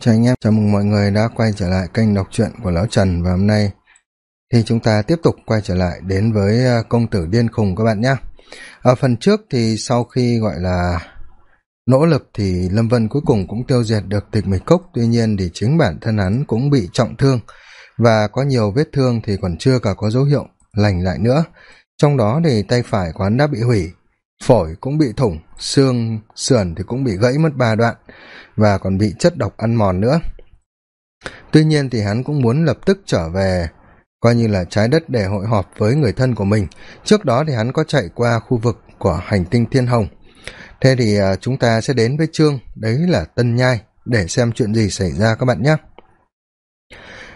chào anh em, chào mừng mọi người đã quay trở lại kênh đọc truyện của lão trần và hôm nay thì chúng ta tiếp tục quay trở lại đến với ờ, công tử điên khùng các bạn nhé ở phần trước thì sau khi gọi là nỗ lực thì lâm vân cuối cùng cũng tiêu diệt được tịch mịch cốc, tuy nhiên thì chính bản thân hắn cũng bị trọng thương và có nhiều vết thương thì còn chưa cả có dấu hiệu lành lại nữa. Trong đó thì tay phải của hắn đã bị hủy phổi cũng bị thủng, xương, sườn thì cũng bị gãy mất ba đoạn và còn bị chất độc ăn mòn nữa. Tuy nhiên thì hắn cũng muốn lập tức trở về, coi như là trái đất để hội họp với người thân của mình. Trước đó thì hắn có chạy qua khu vực của hành tinh thiên hồng. Thế thì à, chúng ta sẽ đến với chương đấy là tân nhai, để xem chuyện gì xảy ra các bạn nhé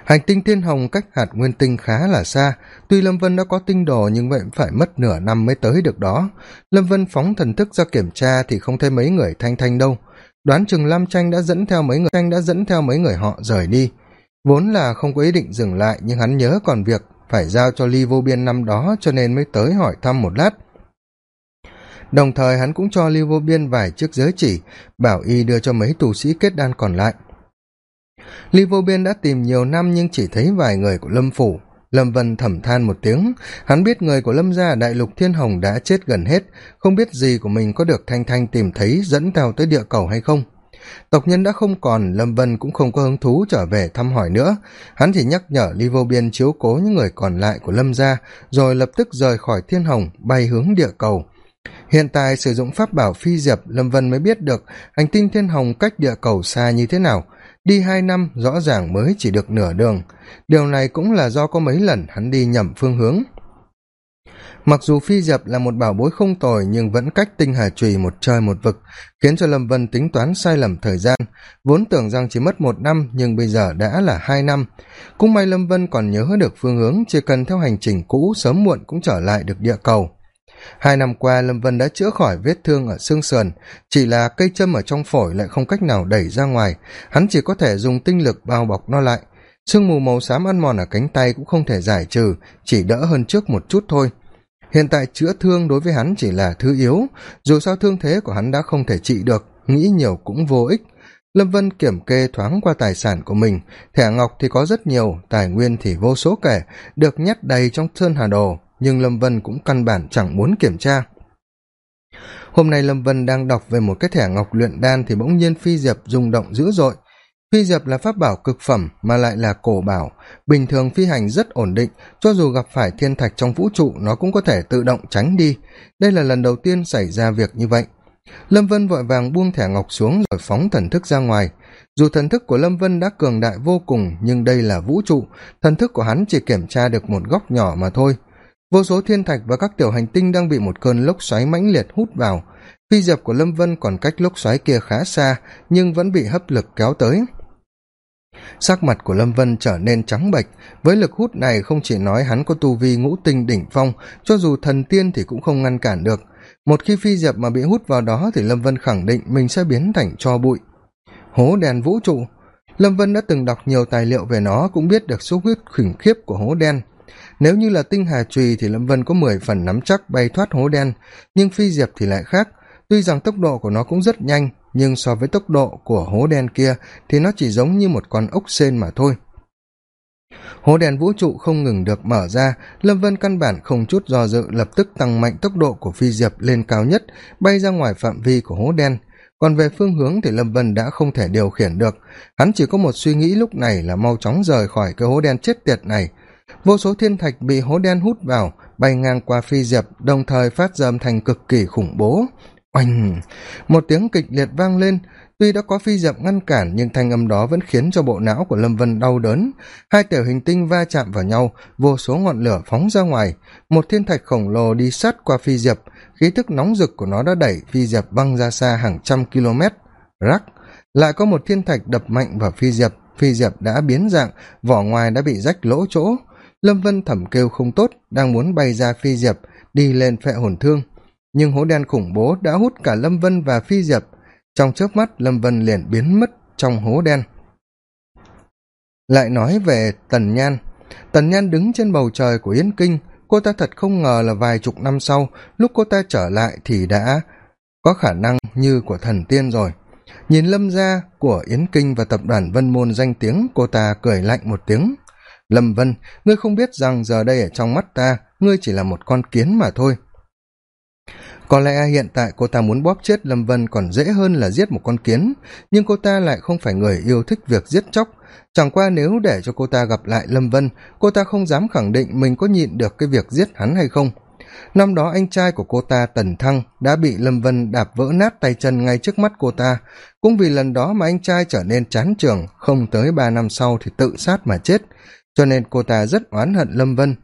hành tinh thiên hồng cách hạt nguyên tinh khá là xa. Tuy lâm vân đã có tinh đồ nhưng vậy phải mất nửa năm mới tới được đó. Lâm vân phóng thần thức ra kiểm tra thì không thấy mấy người thanh thanh đâu. Đoán chừng lam tranh đã dẫn theo mấy người tranh đã dẫn theo mấy người họ rời đi. Vốn là không có ý định dừng lại, nhưng hắn nhớ còn việc phải giao cho ly vô biên năm đó cho nên mới tới hỏi thăm một lát. Đồng thời hắn cũng cho ly vô biên vài chiếc giới chỉ, bảo y đưa cho mấy tù sĩ kết đan còn lại ly vô biên đã tìm nhiều năm nhưng chỉ thấy vài người của lâm phủ. Lâm vân thẩm than một tiếng. Hắn biết người của lâm gia ở đại lục thiên hồng đã chết gần hết. Không biết gì của mình có được thanh thanh tìm thấy dẫn theo tới địa cầu hay không. Tộc nhân đã không còn, lâm vân cũng không có hứng thú trở về thăm hỏi nữa. Hắn chỉ nhắc nhở ly vô biên chiếu cố những người còn lại của lâm gia, rồi lập tức rời khỏi thiên hồng, bay hướng địa cầu. Hiện tại sử dụng pháp bảo phi diệp, lâm vân mới biết được hành tinh thiên hồng cách địa cầu xa như thế nào đi hai năm, rõ ràng mới chỉ được nửa đường. Điều này cũng là do có mấy lần hắn đi nhầm phương hướng. Mặc dù phi diệp là một bảo bối không tồi, nhưng vẫn cách tinh hà trùy một trời một vực, khiến cho lâm vân tính toán sai lầm thời gian. Vốn tưởng rằng chỉ mất một năm, nhưng bây giờ đã là hai năm. Cũng may lâm vân còn nhớ được phương hướng, chỉ cần theo hành trình cũ sớm muộn cũng trở lại được địa cầu hai năm qua, lâm vân đã chữa khỏi vết thương ở xương sườn. Chỉ là cây châm ở trong phổi lại không cách nào đẩy ra ngoài. Hắn chỉ có thể dùng tinh lực bao bọc nó lại. Sương mù màu xám ăn mòn ở cánh tay cũng không thể giải trừ, chỉ đỡ hơn trước một chút thôi. Hiện tại chữa thương đối với hắn chỉ là thứ yếu. Dù sao thương thế của hắn đã không thể trị được, nghĩ nhiều cũng vô ích. Lâm vân kiểm kê thoáng qua tài sản của mình. Thẻ ngọc thì có rất nhiều, tài nguyên thì vô số kể, được nhét đầy trong sơn hà đồ nhưng lâm vân cũng căn bản chẳng muốn kiểm tra. Hôm nay lâm vân đang đọc về một cái thẻ ngọc luyện đan thì bỗng nhiên phi diệp rung động dữ dội. Phi diệp là pháp bảo cực phẩm mà lại là cổ bảo. Bình thường phi hành rất ổn định, cho dù gặp phải thiên thạch trong vũ trụ, nó cũng có thể tự động tránh đi. Đây là lần đầu tiên xảy ra việc như vậy. Lâm vân vội vàng buông thẻ ngọc xuống rồi phóng thần thức ra ngoài. Dù thần thức của lâm vân đã cường đại vô cùng, nhưng đây là vũ trụ. Thần thức của hắn chỉ kiểm tra được một góc nhỏ mà thôi vô số thiên thạch và các tiểu hành tinh đang bị một cơn lốc xoáy mãnh liệt hút vào. Phi diệp của lâm vân còn cách lốc xoáy kia khá xa, nhưng vẫn bị hấp lực kéo tới. Sắc mặt của lâm vân trở nên trắng bệch. Với lực hút này không chỉ nói hắn có tu vi ngũ tinh đỉnh phong, cho dù thần tiên thì cũng không ngăn cản được. Một khi phi diệp mà bị hút vào đó thì lâm vân khẳng định mình sẽ biến thành cho bụi. Hố đen vũ trụ. Lâm vân đã từng đọc nhiều tài liệu về nó, cũng biết được số huyết khủng khiếp của hố đen nếu như là tinh hà trùy thì lâm vân có mười phần nắm chắc bay thoát hố đen, nhưng phi diệp thì lại khác. Tuy rằng tốc độ của nó cũng rất nhanh, nhưng so với tốc độ của hố đen kia thì nó chỉ giống như một con ốc sên mà thôi. Hố đen vũ trụ không ngừng được mở ra, lâm vân căn bản không chút do dự lập tức tăng mạnh tốc độ của phi diệp lên cao nhất, bay ra ngoài phạm vi của hố đen. Còn về phương hướng thì lâm vân đã không thể điều khiển được. Hắn chỉ có một suy nghĩ lúc này là mau chóng rời khỏi cái hố đen chết tiệt này vô số thiên thạch bị hố đen hút vào, bay ngang qua phi diệp, đồng thời phát ra âm thanh cực kỳ khủng bố. Oanh! Một tiếng kịch liệt vang lên. Tuy đã có phi diệp ngăn cản, nhưng thanh âm đó vẫn khiến cho bộ não của lâm vân đau đớn. Hai tiểu hình tinh va chạm vào nhau, vô số ngọn lửa phóng ra ngoài. Một thiên thạch khổng lồ đi sát qua phi diệp. Khí thức nóng rực của nó đã đẩy phi diệp văng ra xa hàng trăm km. Rắc! Lại có một thiên thạch đập mạnh vào phi diệp. Phi diệp đã biến dạng, vỏ ngoài đã bị rách lỗ chỗ lâm vân thẩm kêu không tốt, đang muốn bay ra phi diệp, đi lên phệ hồn thương. Nhưng hố đen khủng bố đã hút cả lâm vân và phi diệp. Trong chớp mắt, lâm vân liền biến mất trong hố đen. Lại nói về tần nhan. Tần nhan đứng trên bầu trời của yến kinh. Cô ta thật không ngờ là vài chục năm sau, lúc cô ta trở lại thì đã có khả năng như của thần tiên rồi. Nhìn lâm gia của yến kinh và tập đoàn vân môn danh tiếng, cô ta cười lạnh một tiếng lâm vân, ngươi không biết rằng giờ đây ở trong mắt ta, ngươi chỉ là một con kiến mà thôi. Có lẽ hiện tại cô ta muốn bóp chết lâm vân còn dễ hơn là giết một con kiến, nhưng cô ta lại không phải người yêu thích việc giết chóc. Chẳng qua nếu để cho cô ta gặp lại lâm vân, cô ta không dám khẳng định mình có nhịn được cái việc giết hắn hay không. Năm đó anh trai của cô ta tần thăng đã bị lâm vân đạp vỡ nát tay chân ngay trước mắt cô ta. Cũng vì lần đó mà anh trai trở nên chán trường không tới ba năm sau thì tự sát mà chết cho nên cô ta rất oán hận lâm vân.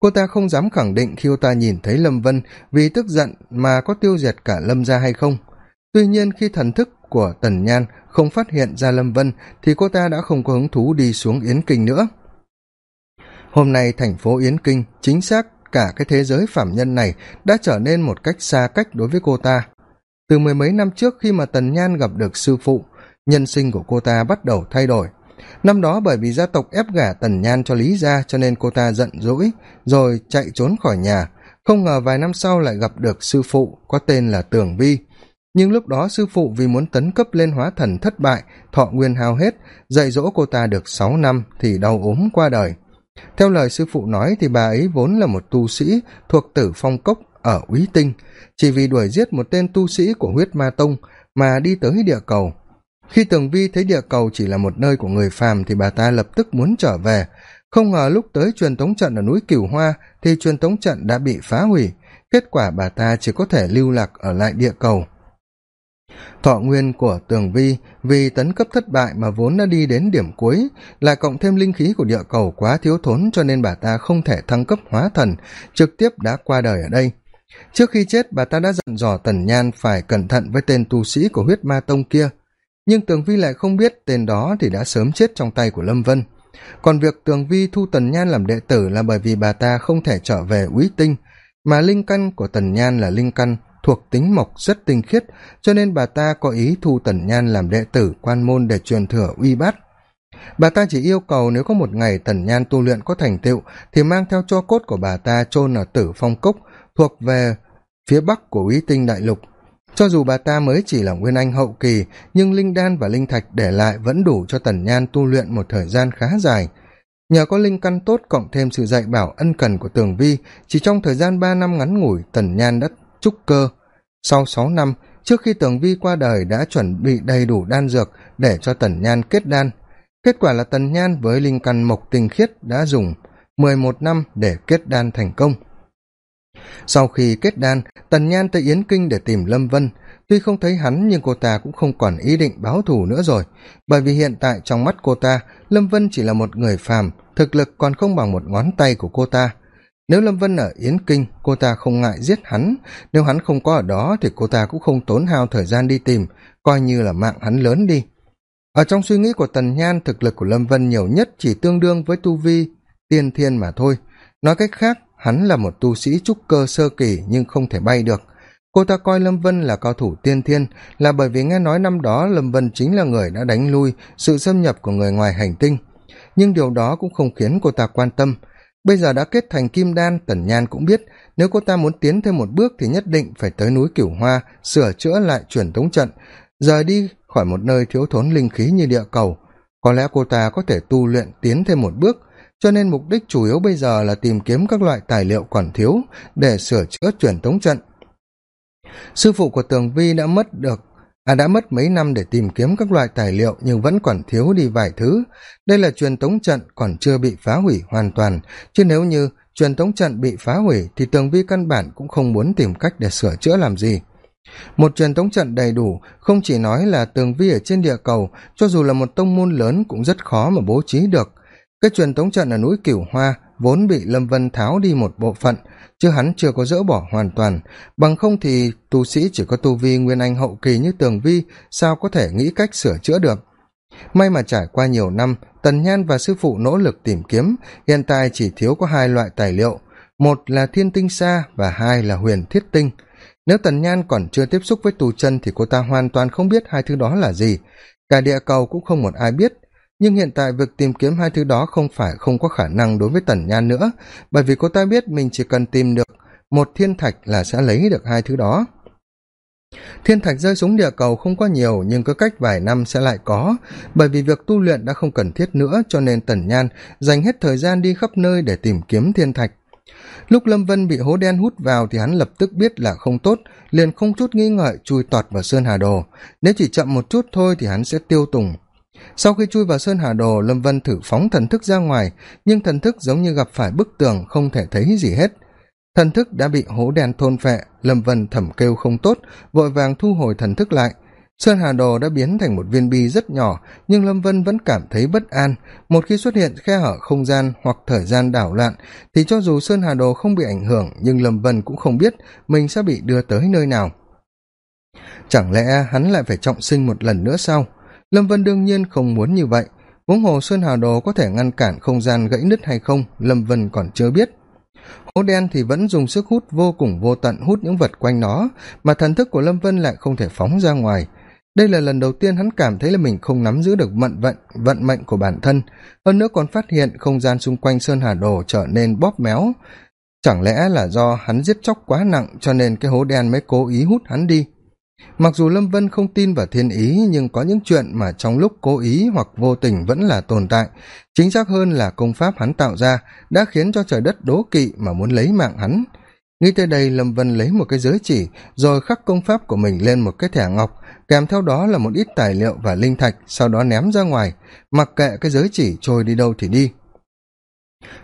Cô ta không dám khẳng định khi cô ta nhìn thấy lâm vân vì tức giận mà có tiêu diệt cả lâm ra hay không. Tuy nhiên khi thần thức của tần nhan không phát hiện ra lâm vân thì cô ta đã không có hứng thú đi xuống yến kinh nữa. Hôm nay thành phố yến kinh chính xác cả cái thế giới phạm nhân này đã trở nên một cách xa cách đối với cô ta. Từ mười mấy năm trước khi mà tần nhan gặp được sư phụ, nhân sinh của cô ta bắt đầu thay đổi năm đó bởi vì gia tộc ép gả tần nhan cho lý gia cho nên cô ta giận dỗi, rồi chạy trốn khỏi nhà. Không ngờ vài năm sau lại gặp được sư phụ có tên là tường vi. Nhưng lúc đó sư phụ vì muốn tấn cấp lên hóa thần thất bại, thọ nguyên hao hết, dạy dỗ cô ta được sáu năm thì đau ốm qua đời. Theo lời sư phụ nói thì bà ấy vốn là một tu sĩ thuộc tử phong cốc ở úy tinh. Chỉ vì đuổi giết một tên tu sĩ của huyết ma tông mà đi tới địa cầu khi tường vi thấy địa cầu chỉ là một nơi của người phàm thì bà ta lập tức muốn trở về. Không ngờ lúc tới truyền tống trận ở núi cửu hoa thì truyền tống trận đã bị phá hủy. Kết quả bà ta chỉ có thể lưu lạc ở lại địa cầu. Thọ nguyên của tường vi vì tấn cấp thất bại mà vốn đã đi đến điểm cuối, lại cộng thêm linh khí của địa cầu quá thiếu thốn cho nên bà ta không thể thăng cấp hóa thần, trực tiếp đã qua đời ở đây. Trước khi chết, bà ta đã dặn dò tần nhan phải cẩn thận với tên tu sĩ của huyết ma tông kia nhưng tường vi lại không biết tên đó thì đã sớm chết trong tay của lâm vân. Còn việc tường vi thu tần nhan làm đệ tử là bởi vì bà ta không thể trở về úy tinh, mà linh căn của tần nhan là linh căn thuộc tính mộc rất tinh khiết, cho nên bà ta có ý thu tần nhan làm đệ tử quan môn để truyền thừa uy bát. Bà ta chỉ yêu cầu nếu có một ngày tần nhan tu luyện có thành tựu thì mang theo cho cốt của bà ta chôn ở tử phong cốc thuộc về phía bắc của uy tinh đại lục cho dù bà ta mới chỉ là nguyên anh hậu kỳ, nhưng linh đan và linh thạch để lại vẫn đủ cho tần nhan tu luyện một thời gian khá dài. Nhờ có linh căn tốt cộng thêm sự dạy bảo ân cần của tường vi, chỉ trong thời gian ba năm ngắn ngủi, tần nhan đã trúc cơ. Sau sáu năm, trước khi tường vi qua đời đã chuẩn bị đầy đủ đan dược để cho tần nhan kết đan. Kết quả là tần nhan với linh căn mộc tinh khiết đã dùng mười một năm để kết đan thành công sau khi kết đan, tần nhan tới yến kinh để tìm lâm vân. Tuy không thấy hắn, nhưng cô ta cũng không còn ý định báo thù nữa rồi. Bởi vì hiện tại trong mắt cô ta, lâm vân chỉ là một người phàm, thực lực còn không bằng một ngón tay của cô ta. Nếu lâm vân ở yến kinh, cô ta không ngại giết hắn. Nếu hắn không có ở đó, thì cô ta cũng không tốn hao thời gian đi tìm, coi như là mạng hắn lớn đi. Ở trong suy nghĩ của tần nhan, thực lực của lâm vân nhiều nhất chỉ tương đương với tu vi tiên thiên mà thôi. Nói cách khác hắn là một tu sĩ trúc cơ sơ kỳ nhưng không thể bay được. Cô ta coi lâm vân là cao thủ tiên thiên, là bởi vì nghe nói năm đó lâm vân chính là người đã đánh lui sự xâm nhập của người ngoài hành tinh. Nhưng điều đó cũng không khiến cô ta quan tâm. Bây giờ đã kết thành kim đan, tần nhan cũng biết, nếu cô ta muốn tiến thêm một bước thì nhất định phải tới núi cửu hoa, sửa chữa lại truyền thống trận, rời đi khỏi một nơi thiếu thốn linh khí như địa cầu. Có lẽ cô ta có thể tu luyện tiến thêm một bước cho nên mục đích chủ yếu bây giờ là tìm kiếm các loại tài liệu còn thiếu để sửa chữa truyền thống trận. Sư phụ của tường vi đã mất được à đã mất mấy năm để tìm kiếm các loại tài liệu nhưng vẫn còn thiếu đi vài thứ. Đây là truyền tống trận còn chưa bị phá hủy hoàn toàn, chứ nếu như truyền tống trận bị phá hủy thì tường vi căn bản cũng không muốn tìm cách để sửa chữa làm gì. Một truyền tống trận đầy đủ, không chỉ nói là tường vi ở trên địa cầu, cho dù là một tông môn lớn cũng rất khó mà bố trí được cái truyền tống trận ở núi cửu hoa vốn bị lâm vân tháo đi một bộ phận, chứ hắn chưa có dỡ bỏ hoàn toàn. Bằng không thì tu sĩ chỉ có tu vi nguyên anh hậu kỳ như tường vi, sao có thể nghĩ cách sửa chữa được? May mà trải qua nhiều năm, tần nhan và sư phụ nỗ lực tìm kiếm, hiện tại chỉ thiếu có hai loại tài liệu. Một là thiên tinh sa và hai là huyền thiết tinh. Nếu tần nhan còn chưa tiếp xúc với tù chân thì cô ta hoàn toàn không biết hai thứ đó là gì. Cả địa cầu cũng không một ai biết nhưng hiện tại việc tìm kiếm hai thứ đó không phải không có khả năng đối với tần nhan nữa, bởi vì cô ta biết mình chỉ cần tìm được một thiên thạch là sẽ lấy được hai thứ đó. Thiên thạch rơi xuống địa cầu không có nhiều, nhưng có cách vài năm sẽ lại có, bởi vì việc tu luyện đã không cần thiết nữa, cho nên tần nhan dành hết thời gian đi khắp nơi để tìm kiếm thiên thạch. Lúc lâm vân bị hố đen hút vào thì hắn lập tức biết là không tốt, liền không chút nghi ngợi chui tọt vào sơn hà đồ. Nếu chỉ chậm một chút thôi thì hắn sẽ tiêu tùng sau khi chui vào sơn hà đồ, lâm vân thử phóng thần thức ra ngoài, nhưng thần thức giống như gặp phải bức tường, không thể thấy gì hết. Thần thức đã bị hố đen thôn phệ, lâm vân thẩm kêu không tốt, vội vàng thu hồi thần thức lại. Sơn hà đồ đã biến thành một viên bi rất nhỏ, nhưng lâm vân vẫn cảm thấy bất an. Một khi xuất hiện khe hở không gian hoặc thời gian đảo loạn, thì cho dù sơn hà đồ không bị ảnh hưởng, nhưng lâm vân cũng không biết mình sẽ bị đưa tới nơi nào. Chẳng lẽ hắn lại phải trọng sinh một lần nữa sau lâm vân đương nhiên không muốn như vậy. Huống hồ sơn hà đồ có thể ngăn cản không gian gãy nứt hay không, lâm vân còn chưa biết. Hố đen thì vẫn dùng sức hút vô cùng vô tận hút những vật quanh nó, mà thần thức của lâm vân lại không thể phóng ra ngoài. Đây là lần đầu tiên hắn cảm thấy là mình không nắm giữ được vận vận vận mệnh của bản thân. Hơn nữa còn phát hiện không gian xung quanh sơn hà đồ trở nên bóp méo. Chẳng lẽ là do hắn giết chóc quá nặng cho nên cái hố đen mới cố ý hút hắn đi? Mặc dù lâm vân không tin vào thiên ý, nhưng có những chuyện mà trong lúc cố ý hoặc vô tình vẫn là tồn tại. Chính xác hơn là công pháp hắn tạo ra đã khiến cho trời đất đố kỵ mà muốn lấy mạng hắn. Nghĩ tới đây, lâm vân lấy một cái giới chỉ, rồi khắc công pháp của mình lên một cái thẻ ngọc, kèm theo đó là một ít tài liệu và linh thạch, sau đó ném ra ngoài. Mặc kệ cái giới chỉ trôi đi đâu thì đi.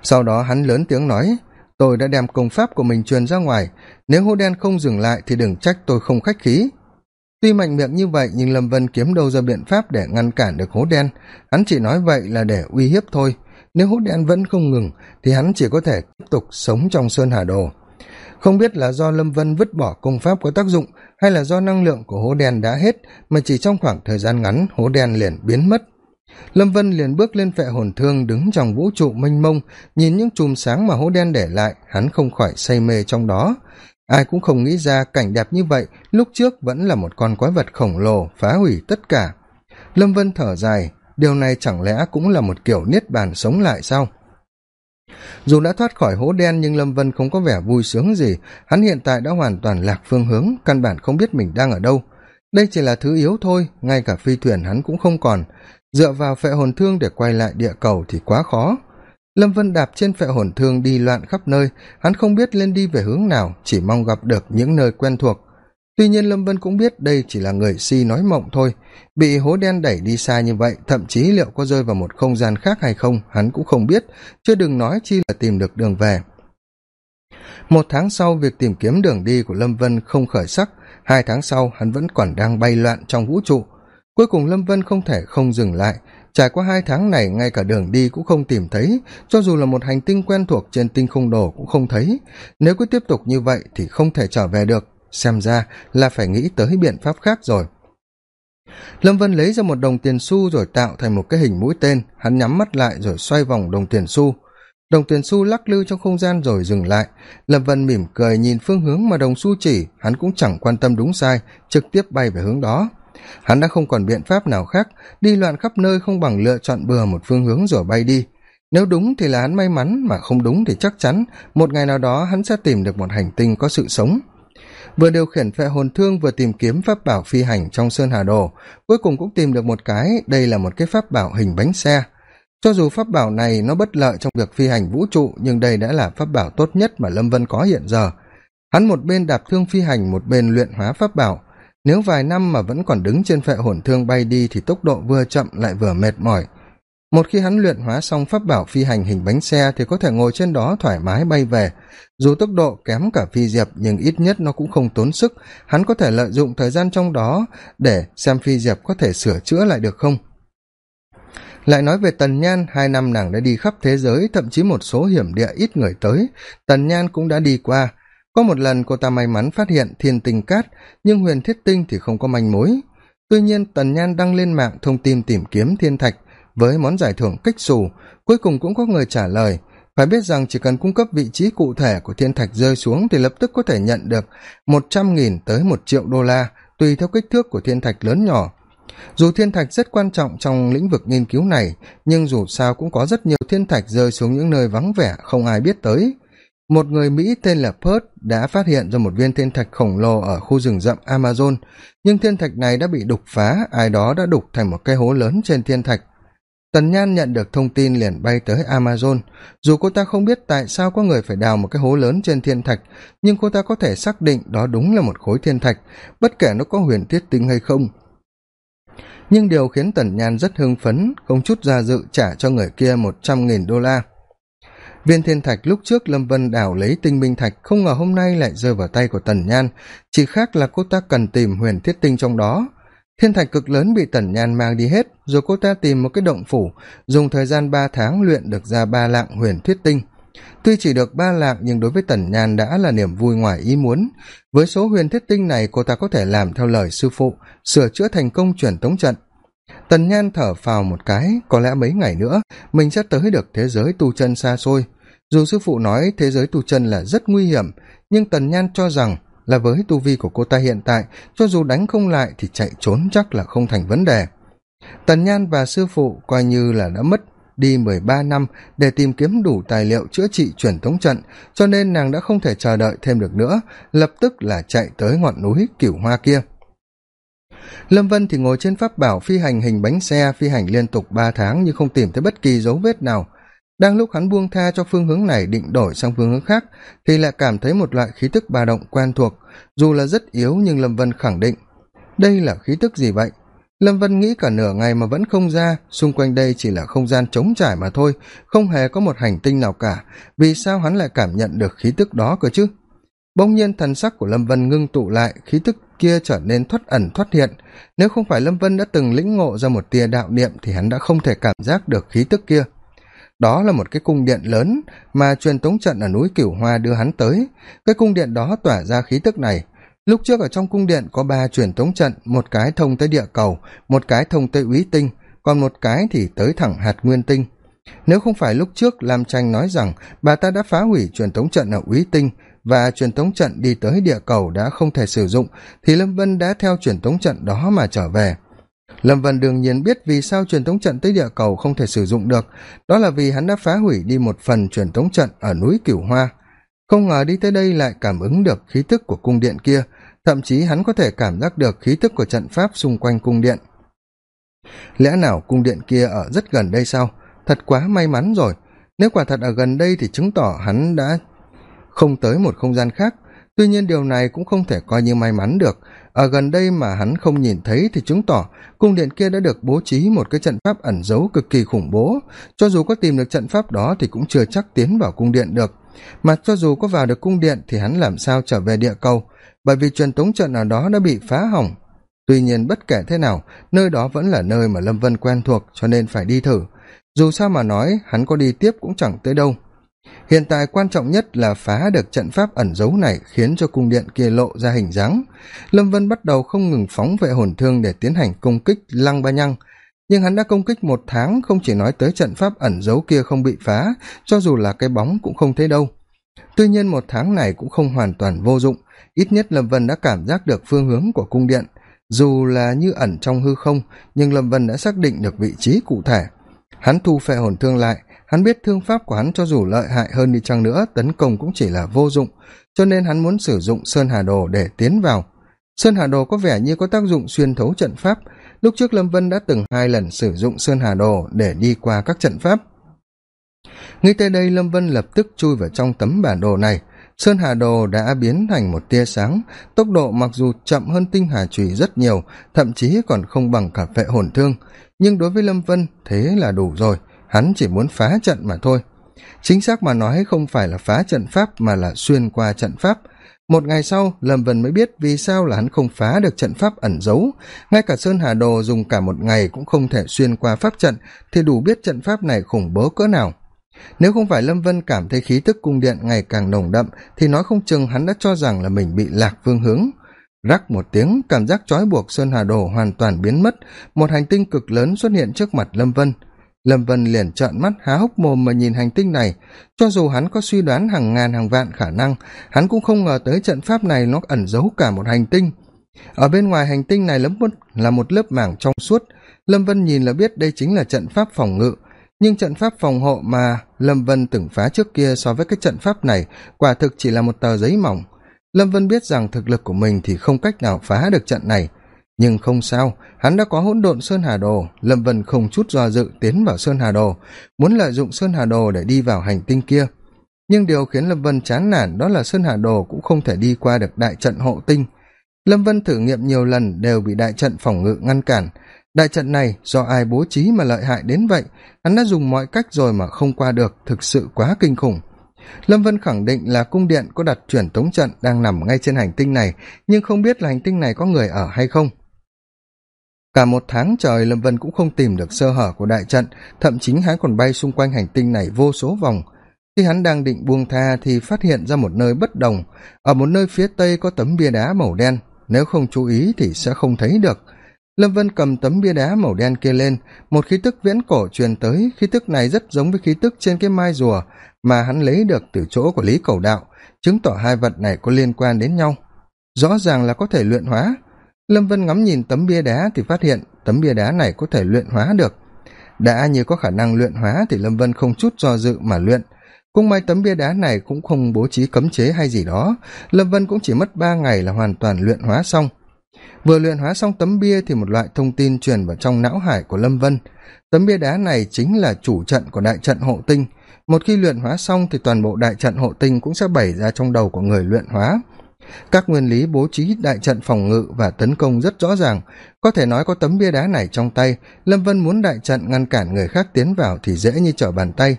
Sau đó hắn lớn tiếng nói, tôi đã đem công pháp của mình truyền ra ngoài. Nếu hô đen không dừng lại thì đừng trách tôi không khách khí tuy mạnh miệng như vậy, nhưng lâm vân kiếm đâu ra biện pháp để ngăn cản được hố đen. Hắn chỉ nói vậy là để uy hiếp thôi. Nếu hố đen vẫn không ngừng, thì hắn chỉ có thể tiếp tục sống trong sơn hà đồ. Không biết là do lâm vân vứt bỏ công pháp có tác dụng, hay là do năng lượng của hố đen đã hết, mà chỉ trong khoảng thời gian ngắn, hố đen liền biến mất. Lâm vân liền bước lên phệ hồn thương, đứng trong vũ trụ mênh mông, nhìn những chùm sáng mà hố đen để lại, hắn không khỏi say mê trong đó ai cũng không nghĩ ra cảnh đẹp như vậy, lúc trước vẫn là một con quái vật khổng lồ, phá hủy tất cả. Lâm vân thở dài, điều này chẳng lẽ cũng là một kiểu niết bàn sống lại sao? Dù đã thoát khỏi hố đen nhưng lâm vân không có vẻ vui sướng gì. Hắn hiện tại đã hoàn toàn lạc phương hướng, căn bản không biết mình đang ở đâu. Đây chỉ là thứ yếu thôi, ngay cả phi thuyền hắn cũng không còn. Dựa vào phệ hồn thương để quay lại địa cầu thì quá khó lâm vân đạp trên phệ hồn thương đi loạn khắp nơi. Hắn không biết lên đi về hướng nào, chỉ mong gặp được những nơi quen thuộc. Tuy nhiên lâm vân cũng biết đây chỉ là người si nói mộng thôi. Bị hố đen đẩy đi xa như vậy, thậm chí liệu có rơi vào một không gian khác hay không, hắn cũng không biết. Chưa đừng nói chi là tìm được đường về. Một tháng sau, việc tìm kiếm đường đi của lâm vân không khởi sắc. Hai tháng sau, hắn vẫn còn đang bay loạn trong vũ trụ. Cuối cùng lâm vân không thể không dừng lại trải qua hai tháng này, ngay cả đường đi cũng không tìm thấy, cho dù là một hành tinh quen thuộc trên tinh không đồ cũng không thấy. Nếu cứ tiếp tục như vậy thì không thể trở về được. Xem ra là phải nghĩ tới biện pháp khác rồi. Lâm vân lấy ra một đồng tiền xu rồi tạo thành một cái hình mũi tên. Hắn nhắm mắt lại rồi xoay vòng đồng tiền xu. Đồng tiền xu lắc lư trong không gian rồi dừng lại. Lâm vân mỉm cười nhìn phương hướng mà đồng xu chỉ. Hắn cũng chẳng quan tâm đúng sai, trực tiếp bay về hướng đó hắn đã không còn biện pháp nào khác, đi loạn khắp nơi không bằng lựa chọn bừa một phương hướng rồi bay đi. Nếu đúng thì là hắn may mắn, mà không đúng thì chắc chắn một ngày nào đó hắn sẽ tìm được một hành tinh có sự sống. Vừa điều khiển phệ hồn thương, vừa tìm kiếm pháp bảo phi hành trong sơn hà đồ, cuối cùng cũng tìm được một cái, đây là một cái pháp bảo hình bánh xe. Cho dù pháp bảo này nó bất lợi trong việc phi hành vũ trụ, nhưng đây đã là pháp bảo tốt nhất mà lâm vân có hiện giờ. Hắn một bên đạp thương phi hành, một bên luyện hóa pháp bảo nếu vài năm mà vẫn còn đứng trên phệ hồn thương bay đi thì tốc độ vừa chậm lại vừa mệt mỏi. Một khi hắn luyện hóa xong pháp bảo phi hành hình bánh xe thì có thể ngồi trên đó thoải mái bay về. Dù tốc độ kém cả phi diệp nhưng ít nhất nó cũng không tốn sức. Hắn có thể lợi dụng thời gian trong đó để xem phi diệp có thể sửa chữa lại được không. Lại nói về tần nhan, hai năm nàng đã đi khắp thế giới, thậm chí một số hiểm địa ít người tới. Tần nhan cũng đã đi qua có một lần cô ta may mắn phát hiện thiên tinh cát, nhưng huyền thiết tinh thì không có manh mối. Tuy nhiên, tần nhan đăng lên mạng thông tin tìm kiếm thiên thạch với món giải thưởng kích xù, cuối cùng cũng có người trả lời. Phải biết rằng chỉ cần cung cấp vị trí cụ thể của thiên thạch rơi xuống thì lập tức có thể nhận được một trăm nghìn tới một triệu đô la, tùy theo kích thước của thiên thạch lớn nhỏ. Dù thiên thạch rất quan trọng trong lĩnh vực nghiên cứu này, nhưng dù sao cũng có rất nhiều thiên thạch rơi xuống những nơi vắng vẻ không ai biết tới một người mỹ tên là perth đã phát hiện ra một viên thiên thạch khổng lồ ở khu rừng rậm amazon. Nhưng thiên thạch này đã bị đục phá, ai đó đã đục thành một cái hố lớn trên thiên thạch. Tần nhan nhận được thông tin liền bay tới amazon. Dù cô ta không biết tại sao có người phải đào một cái hố lớn trên thiên thạch, nhưng cô ta có thể xác định đó đúng là một khối thiên thạch, bất kể nó có huyền thiết tinh hay không. Nhưng điều khiến tần nhan rất hưng phấn, không chút gia dự trả cho người kia một trăm nghìn đô la viên thiên thạch lúc trước lâm vân đảo lấy tinh minh thạch, không ngờ hôm nay lại rơi vào tay của tần nhan. Chỉ khác là cô ta cần tìm huyền thiết tinh trong đó. Thiên thạch cực lớn bị tần nhan mang đi hết, rồi cô ta tìm một cái động phủ, dùng thời gian ba tháng luyện được ra ba lạng huyền thiết tinh. Tuy chỉ được ba lạng, nhưng đối với tần nhan đã là niềm vui ngoài ý muốn. Với số huyền thiết tinh này, cô ta có thể làm theo lời sư phụ, sửa chữa thành công truyền tống trận. Tần nhan thở phào một cái, có lẽ mấy ngày nữa, mình sẽ tới được thế giới tu chân xa xôi dù sư phụ nói thế giới tu chân là rất nguy hiểm, nhưng tần nhan cho rằng là với tu vi của cô ta hiện tại, cho dù đánh không lại thì chạy trốn chắc là không thành vấn đề. Tần nhan và sư phụ coi như là đã mất đi mười ba năm để tìm kiếm đủ tài liệu chữa trị truyền thống trận, cho nên nàng đã không thể chờ đợi thêm được nữa, lập tức là chạy tới ngọn núi cửu hoa kia. Lâm vân thì ngồi trên pháp bảo phi hành hình bánh xe phi hành liên tục ba tháng nhưng không tìm thấy bất kỳ dấu vết nào đang lúc hắn buông tha cho phương hướng này định đổi sang phương hướng khác, thì lại cảm thấy một loại khí tức ba động quen thuộc, dù là rất yếu nhưng lâm vân khẳng định, đây là khí tức gì vậy? Lâm vân nghĩ cả nửa ngày mà vẫn không ra, xung quanh đây chỉ là không gian trống trải mà thôi, không hề có một hành tinh nào cả. Vì sao hắn lại cảm nhận được khí tức đó cơ chứ? Bỗng nhiên thần sắc của lâm vân ngưng tụ lại, khí tức kia trở nên thoát ẩn, thoát hiện. Nếu không phải lâm vân đã từng lĩnh ngộ ra một tia đạo niệm thì hắn đã không thể cảm giác được khí tức kia đó là một cái cung điện lớn mà truyền tống trận ở núi cửu hoa đưa hắn tới. Cái cung điện đó tỏa ra khí tức này. Lúc trước ở trong cung điện có ba truyền tống trận, một cái thông tới địa cầu, một cái thông tới úy tinh, còn một cái thì tới thẳng hạt nguyên tinh. Nếu không phải lúc trước lam tranh nói rằng bà ta đã phá hủy truyền tống trận ở úy tinh và truyền tống trận đi tới địa cầu đã không thể sử dụng, thì lâm vân đã theo truyền tống trận đó mà trở về lâm vân đương nhiên biết vì sao truyền thống trận tới địa cầu không thể sử dụng được. Đó là vì hắn đã phá hủy đi một phần truyền thống trận ở núi cửu hoa. Không ngờ đi tới đây lại cảm ứng được khí tức của cung điện kia, thậm chí hắn có thể cảm giác được khí tức của trận pháp xung quanh cung điện. Lẽ nào cung điện kia ở rất gần đây sao? Thật quá may mắn rồi. Nếu quả thật ở gần đây thì chứng tỏ hắn đã không tới một không gian khác tuy nhiên điều này cũng không thể coi như may mắn được. Ở gần đây mà hắn không nhìn thấy thì chứng tỏ cung điện kia đã được bố trí một cái trận pháp ẩn giấu cực kỳ khủng bố. Cho dù có tìm được trận pháp đó thì cũng chưa chắc tiến vào cung điện được. Mà cho dù có vào được cung điện thì hắn làm sao trở về địa cầu? Bởi vì truyền tống trận nào đó đã bị phá hỏng. Tuy nhiên bất kể thế nào, nơi đó vẫn là nơi mà lâm vân quen thuộc cho nên phải đi thử. Dù sao mà nói, hắn có đi tiếp cũng chẳng tới đâu hiện tại quan trọng nhất là phá được trận pháp ẩn dấu này khiến cho cung điện kia lộ ra hình dáng. Lâm vân bắt đầu không ngừng phóng vệ hồn thương để tiến hành công kích lăng ba nhăng. Nhưng hắn đã công kích một tháng, không chỉ nói tới trận pháp ẩn dấu kia không bị phá, cho dù là cái bóng cũng không thấy đâu. Tuy nhiên một tháng này cũng không hoàn toàn vô dụng, ít nhất lâm vân đã cảm giác được phương hướng của cung điện. Dù là như ẩn trong hư không, nhưng lâm vân đã xác định được vị trí cụ thể. Hắn thu phệ hồn thương lại hắn biết thương pháp của hắn cho dù lợi hại hơn đi chăng nữa, tấn công cũng chỉ là vô dụng, cho nên hắn muốn sử dụng sơn hà đồ để tiến vào. Sơn hà đồ có vẻ như có tác dụng xuyên thấu trận pháp. Lúc trước lâm vân đã từng hai lần sử dụng sơn hà đồ để đi qua các trận pháp. Ngay tới đây, lâm vân lập tức chui vào trong tấm bản đồ này. Sơn hà đồ đã biến thành một tia sáng. Tốc độ mặc dù chậm hơn tinh hà trùy rất nhiều, thậm chí còn không bằng cả vệ hồn thương. Nhưng đối với lâm vân, thế là đủ rồi hắn chỉ muốn phá trận mà thôi. Chính xác mà nói không phải là phá trận pháp mà là xuyên qua trận pháp. Một ngày sau, lâm vân mới biết vì sao là hắn không phá được trận pháp ẩn giấu. Ngay cả sơn hà đồ dùng cả một ngày cũng không thể xuyên qua pháp trận, thì đủ biết trận pháp này khủng bố cỡ nào. Nếu không phải lâm vân cảm thấy khí tức cung điện ngày càng nồng đậm, thì nói không chừng hắn đã cho rằng là mình bị lạc phương hướng. Rắc một tiếng, cảm giác trói buộc sơn hà đồ hoàn toàn biến mất. Một hành tinh cực lớn xuất hiện trước mặt lâm vân lâm vân liền trợn mắt há hốc mồm mà nhìn hành tinh này. Cho dù hắn có suy đoán hàng ngàn hàng vạn khả năng, hắn cũng không ngờ tới trận pháp này nó ẩn giấu cả một hành tinh. Ở bên ngoài hành tinh này lấm một là một lớp mảng trong suốt. Lâm vân nhìn là biết đây chính là trận pháp phòng ngự. Nhưng trận pháp phòng hộ mà lâm vân từng phá trước kia so với cái trận pháp này, quả thực chỉ là một tờ giấy mỏng. Lâm vân biết rằng thực lực của mình thì không cách nào phá được trận này nhưng không sao, hắn đã có hỗn độn sơn hà đồ, lâm vân không chút do dự tiến vào sơn hà đồ, muốn lợi dụng sơn hà đồ để đi vào hành tinh kia. Nhưng điều khiến lâm vân chán nản đó là sơn hà đồ cũng không thể đi qua được đại trận hộ tinh. Lâm vân thử nghiệm nhiều lần đều bị đại trận phòng ngự ngăn cản. Đại trận này, do ai bố trí mà lợi hại đến vậy, hắn đã dùng mọi cách rồi mà không qua được, thực sự quá kinh khủng. Lâm vân khẳng định là cung điện có đặt truyền tống trận đang nằm ngay trên hành tinh này, nhưng không biết là hành tinh này có người ở hay không cả một tháng trời, lâm vân cũng không tìm được sơ hở của đại trận, thậm chí hắn còn bay xung quanh hành tinh này vô số vòng. Khi hắn đang định buông tha thì phát hiện ra một nơi bất đồng. Ở một nơi phía tây có tấm bia đá màu đen, nếu không chú ý thì sẽ không thấy được. Lâm vân cầm tấm bia đá màu đen kia lên, một khí tức viễn cổ truyền tới. Khí tức này rất giống với khí tức trên cái mai rùa mà hắn lấy được từ chỗ của lý cầu đạo, chứng tỏ hai vật này có liên quan đến nhau. Rõ ràng là có thể luyện hóa lâm vân ngắm nhìn tấm bia đá thì phát hiện tấm bia đá này có thể luyện hóa được. Đã như có khả năng luyện hóa thì lâm vân không chút do dự mà luyện. Cũng may tấm bia đá này cũng không bố trí cấm chế hay gì đó. Lâm vân cũng chỉ mất ba ngày là hoàn toàn luyện hóa xong. Vừa luyện hóa xong tấm bia thì một loại thông tin truyền vào trong não hải của lâm vân. Tấm bia đá này chính là chủ trận của đại trận hộ tinh. Một khi luyện hóa xong thì toàn bộ đại trận hộ tinh cũng sẽ bày ra trong đầu của người luyện hóa các nguyên lý bố trí đại trận phòng ngự và tấn công rất rõ ràng. Có thể nói có tấm bia đá này trong tay, lâm vân muốn đại trận ngăn cản người khác tiến vào thì dễ như trở bàn tay.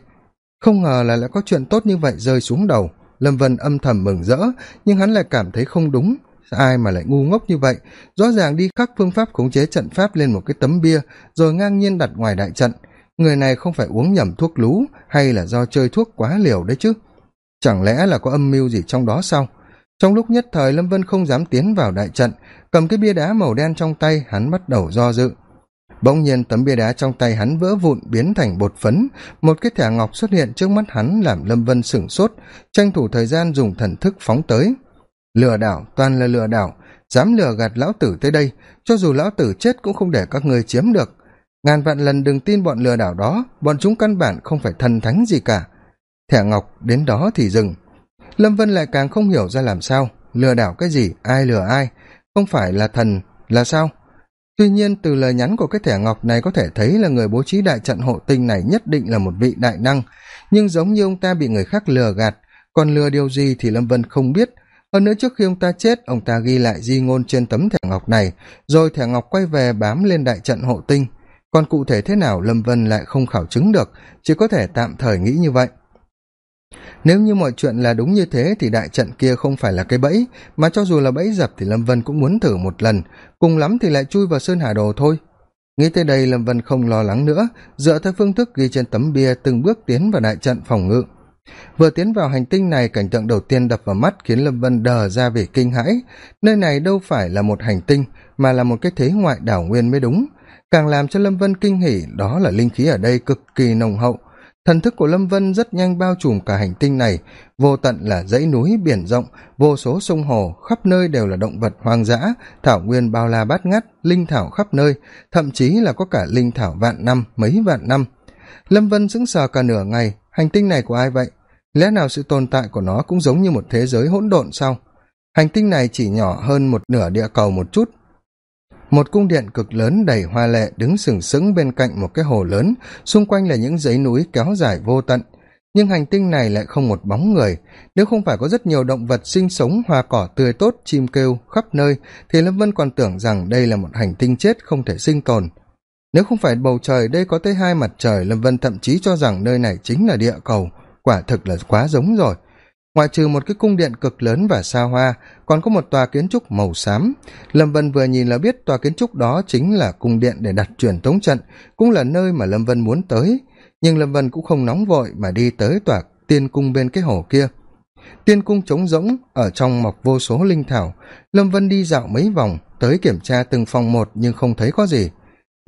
Không ngờ là lại có chuyện tốt như vậy rơi xuống đầu. Lâm vân âm thầm mừng rỡ, nhưng hắn lại cảm thấy không đúng. Ai mà lại ngu ngốc như vậy? Rõ ràng đi khắc phương pháp khống chế trận pháp lên một cái tấm bia, rồi ngang nhiên đặt ngoài đại trận. Người này không phải uống nhầm thuốc lú, hay là do chơi thuốc quá liều đấy chứ? Chẳng lẽ là có âm mưu gì trong đó sao? Trong lúc nhất thời, lâm vân không dám tiến vào đại trận, cầm cái bia đá màu đen trong tay, hắn bắt đầu do dự. Bỗng nhiên, tấm bia đá trong tay hắn vỡ vụn, biến thành bột phấn. Một cái thẻ ngọc xuất hiện trước mắt hắn, làm lâm vân sửng sốt. Tranh thủ thời gian dùng thần thức phóng tới. Lừa đảo, toàn là lừa đảo. Dám lừa gạt lão tử tới đây, cho dù lão tử chết cũng không để các ngươi chiếm được. Ngàn vạn lần đừng tin bọn lừa đảo đó, bọn chúng căn bản không phải thần thánh gì cả. Thẻ ngọc đến đó thì dừng lâm vân lại càng không hiểu ra làm sao. Lừa đảo cái gì? Ai lừa ai? Không phải là thần, là sao? Tuy nhiên, từ lời nhắn của cái thẻ ngọc này có thể thấy là người bố trí đại trận hộ tinh này nhất định là một vị đại năng. Nhưng giống như ông ta bị người khác lừa gạt, còn lừa điều gì thì lâm vân không biết. Hơn nữa trước khi ông ta chết, ông ta ghi lại di ngôn trên tấm thẻ ngọc này, rồi thẻ ngọc quay về bám lên đại trận hộ tinh. Còn cụ thể thế nào, lâm vân lại không khảo chứng được, chỉ có thể tạm thời nghĩ như vậy nếu như mọi chuyện là đúng như thế thì đại trận kia không phải là cái bẫy, mà cho dù là bẫy dập thì lâm vân cũng muốn thử một lần. Cùng lắm thì lại chui vào sơn hà đồ thôi. Nghĩ tới đây lâm vân không lo lắng nữa, dựa theo phương thức ghi trên tấm bia từng bước tiến vào đại trận phòng ngự. Vừa tiến vào hành tinh này, cảnh tượng đầu tiên đập vào mắt khiến lâm vân đờ ra vì kinh hãi. Nơi này đâu phải là một hành tinh, mà là một cái thế ngoại đảo nguyên mới đúng. Càng làm cho lâm vân kinh hỉ, đó là linh khí ở đây cực kỳ nồng hậu thần thức của lâm vân rất nhanh bao trùm cả hành tinh này. Vô tận là dãy núi biển rộng, vô số sông hồ, khắp nơi đều là động vật hoang dã, thảo nguyên bao la bát ngát, linh thảo khắp nơi, thậm chí là có cả linh thảo vạn năm, mấy vạn năm. Lâm vân sững sờ cả nửa ngày, hành tinh này của ai vậy? Lẽ nào sự tồn tại của nó cũng giống như một thế giới hỗn độn sao? Hành tinh này chỉ nhỏ hơn một nửa địa cầu một chút một cung điện cực lớn đầy hoa lệ đứng sừng sững bên cạnh một cái hồ lớn, xung quanh là những dãy núi kéo dài vô tận. Nhưng hành tinh này lại không một bóng người. Nếu không phải có rất nhiều động vật sinh sống, hoa cỏ tươi tốt, chim kêu khắp nơi, thì lâm vân còn tưởng rằng đây là một hành tinh chết không thể sinh tồn. Nếu không phải bầu trời đây có tới hai mặt trời, lâm vân thậm chí cho rằng nơi này chính là địa cầu. Quả thực là quá giống rồi ngoại trừ một cái cung điện cực lớn và xa hoa, còn có một tòa kiến trúc màu xám. Lâm vân vừa nhìn là biết tòa kiến trúc đó chính là cung điện để đặt truyền tống trận, cũng là nơi mà lâm vân muốn tới. Nhưng lâm vân cũng không nóng vội mà đi tới tòa tiên cung bên cái hồ kia. Tiên cung trống rỗng ở trong mọc vô số linh thảo. Lâm vân đi dạo mấy vòng, tới kiểm tra từng phòng một nhưng không thấy có gì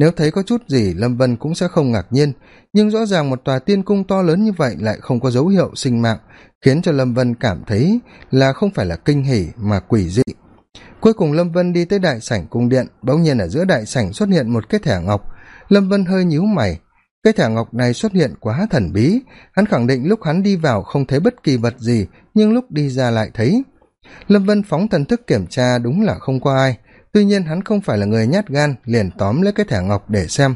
nếu thấy có chút gì, lâm vân cũng sẽ không ngạc nhiên. Nhưng rõ ràng một tòa tiên cung to lớn như vậy lại không có dấu hiệu sinh mạng, khiến cho lâm vân cảm thấy là không phải là kinh hỉ mà quỷ dị. Cuối cùng lâm vân đi tới đại sảnh cung điện, bỗng nhiên ở giữa đại sảnh xuất hiện một cái thẻ ngọc. Lâm vân hơi nhíu mày. Cái thẻ ngọc này xuất hiện quá thần bí. Hắn khẳng định lúc hắn đi vào không thấy bất kỳ vật gì, nhưng lúc đi ra lại thấy. Lâm vân phóng thần thức kiểm tra đúng là không có ai tuy nhiên hắn không phải là người nhát gan, liền tóm lấy cái thẻ ngọc để xem.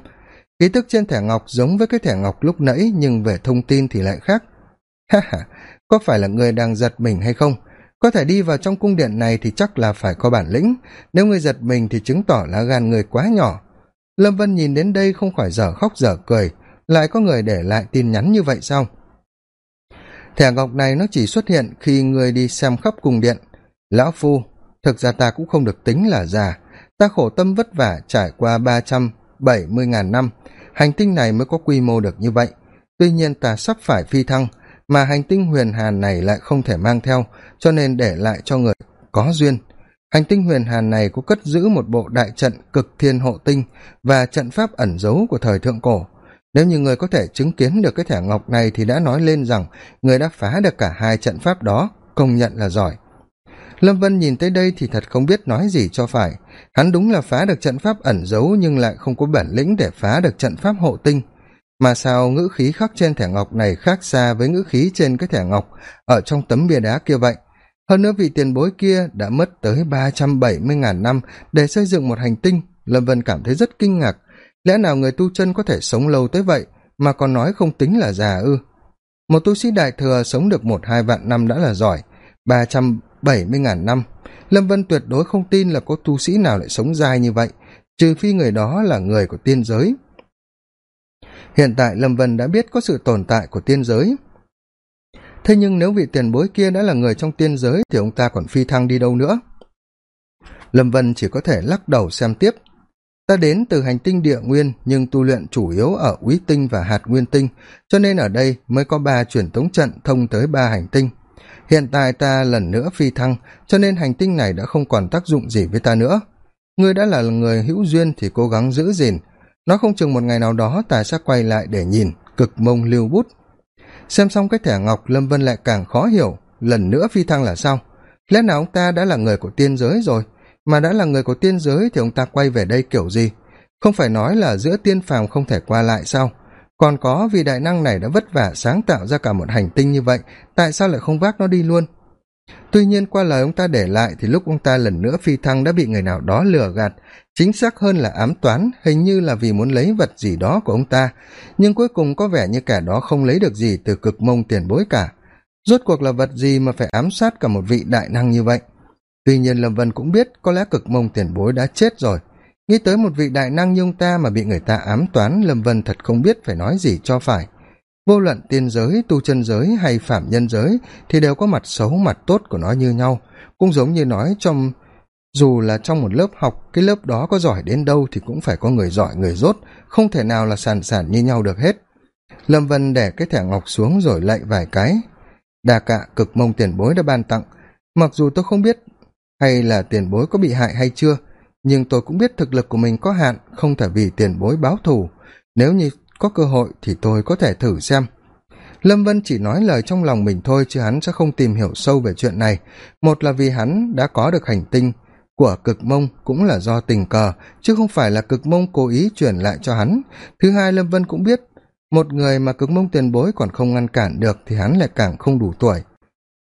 Ký tức trên thẻ ngọc giống với cái thẻ ngọc lúc nãy, nhưng về thông tin thì lại khác. Ha ha, có phải là người đang giật mình hay không? Có thể đi vào trong cung điện này thì chắc là phải có bản lĩnh. Nếu người giật mình thì chứng tỏ là gan người quá nhỏ. Lâm vân nhìn đến đây không khỏi dở khóc dở cười. Lại có người để lại tin nhắn như vậy sao? Thẻ ngọc này nó chỉ xuất hiện khi người đi xem khắp cung điện. Lão phu thực ra ta cũng không được tính là già. Ta khổ tâm vất vả trải qua ba trăm bảy mươi ngàn năm. Hành tinh này mới có quy mô được như vậy. Tuy nhiên ta sắp phải phi thăng, mà hành tinh huyền hàn này lại không thể mang theo, cho nên để lại cho người có duyên. Hành tinh huyền hàn này có cất giữ một bộ đại trận cực thiên hộ tinh và trận pháp ẩn giấu của thời thượng cổ. Nếu như người có thể chứng kiến được cái thẻ ngọc này thì đã nói lên rằng người đã phá được cả hai trận pháp đó, công nhận là giỏi lâm vân nhìn tới đây thì thật không biết nói gì cho phải. Hắn đúng là phá được trận pháp ẩn giấu nhưng lại không có bản lĩnh để phá được trận pháp hộ tinh. Mà sao ngữ khí khắc trên thẻ ngọc này khác xa với ngữ khí trên cái thẻ ngọc ở trong tấm bia đá kia vậy? Hơn nữa vị tiền bối kia đã mất tới ba trăm bảy mươi ngàn năm để xây dựng một hành tinh. Lâm vân cảm thấy rất kinh ngạc. Lẽ nào người tu chân có thể sống lâu tới vậy mà còn nói không tính là già ư? Một tu sĩ đại thừa sống được một hai vạn năm đã là giỏi. Ba trăm bảy mươi ngàn năm, lâm vân tuyệt đối không tin là có tu sĩ nào lại sống dài như vậy, trừ phi người đó là người của tiên giới. Hiện tại lâm vân đã biết có sự tồn tại của tiên giới. Thế nhưng nếu vị tiền bối kia đã là người trong tiên giới thì ông ta còn phi thăng đi đâu nữa? Lâm vân chỉ có thể lắc đầu xem tiếp. Ta đến từ hành tinh địa nguyên nhưng tu luyện chủ yếu ở úy tinh và hạt nguyên tinh, cho nên ở đây mới có ba truyền tống trận thông tới ba hành tinh hiện tại ta lần nữa phi thăng, cho nên hành tinh này đã không còn tác dụng gì với ta nữa. Ngươi đã là người hữu duyên thì cố gắng giữ gìn. Nó không chừng một ngày nào đó ta sẽ quay lại để nhìn, cực mông lưu bút. Xem xong cái thẻ ngọc, lâm vân lại càng khó hiểu, lần nữa phi thăng là sao? Lẽ nào ông ta đã là người của tiên giới rồi? Mà đã là người của tiên giới thì ông ta quay về đây kiểu gì? Không phải nói là giữa tiên phàm không thể qua lại sao? Còn có vì đại năng này đã vất vả sáng tạo ra cả một hành tinh như vậy, tại sao lại không vác nó đi luôn? Tuy nhiên, qua lời ông ta để lại thì lúc ông ta lần nữa phi thăng đã bị người nào đó lừa gạt. Chính xác hơn là ám toán, hình như là vì muốn lấy vật gì đó của ông ta. Nhưng cuối cùng có vẻ như kẻ đó không lấy được gì từ cực mông tiền bối cả. Rốt cuộc là vật gì mà phải ám sát cả một vị đại năng như vậy? Tuy nhiên lâm vân cũng biết có lẽ cực mông tiền bối đã chết rồi nghĩ tới một vị đại năng như ông ta mà bị người ta ám toán, lâm vân thật không biết phải nói gì cho phải. Vô luận tiên giới, tu chân giới hay phạm nhân giới thì đều có mặt xấu, mặt tốt của nó như nhau. Cũng giống như nói trong, dù là trong một lớp học, cái lớp đó có giỏi đến đâu thì cũng phải có người giỏi, người dốt không thể nào là sàn sàn như nhau được hết. Lâm vân để cái thẻ ngọc xuống rồi lạy vài cái. Đà cạ cực mông tiền bối đã ban tặng. Mặc dù tôi không biết hay là tiền bối có bị hại hay chưa nhưng tôi cũng biết thực lực của mình có hạn, không thể vì tiền bối báo thù. Nếu như có cơ hội thì tôi có thể thử xem. Lâm vân chỉ nói lời trong lòng mình thôi chứ hắn sẽ không tìm hiểu sâu về chuyện này. Một là vì hắn đã có được hành tinh của cực mông cũng là do tình cờ, chứ không phải là cực mông cố ý chuyển lại cho hắn. Thứ hai, lâm vân cũng biết một người mà cực mông tiền bối còn không ngăn cản được thì hắn lại càng không đủ tuổi.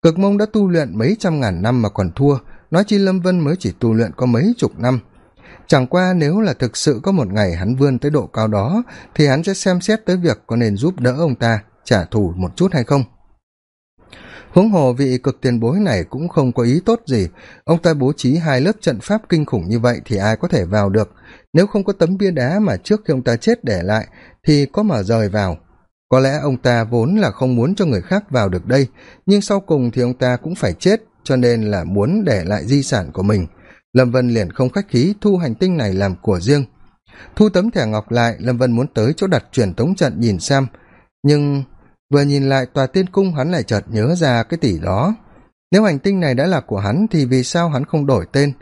Cực mông đã tu luyện mấy trăm ngàn năm mà còn thua nói chi lâm vân mới chỉ tu luyện có mấy chục năm. Chẳng qua nếu là thực sự có một ngày hắn vươn tới độ cao đó, thì hắn sẽ xem xét tới việc có nên giúp đỡ ông ta trả thù một chút hay không. Huống hồ vị cực tiền bối này cũng không có ý tốt gì. Ông ta bố trí hai lớp trận pháp kinh khủng như vậy thì ai có thể vào được. Nếu không có tấm bia đá mà trước khi ông ta chết để lại, thì có mà rời vào. Có lẽ ông ta vốn là không muốn cho người khác vào được đây, nhưng sau cùng thì ông ta cũng phải chết cho nên là muốn để lại di sản của mình. Lâm vân liền không khách khí thu hành tinh này làm của riêng. Thu tấm thẻ ngọc lại, lâm vân muốn tới chỗ đặt truyền tống trận nhìn xem. Nhưng vừa nhìn lại tòa tiên cung, hắn lại chợt nhớ ra cái tỷ đó. Nếu hành tinh này đã là của hắn, thì vì sao hắn không đổi tên?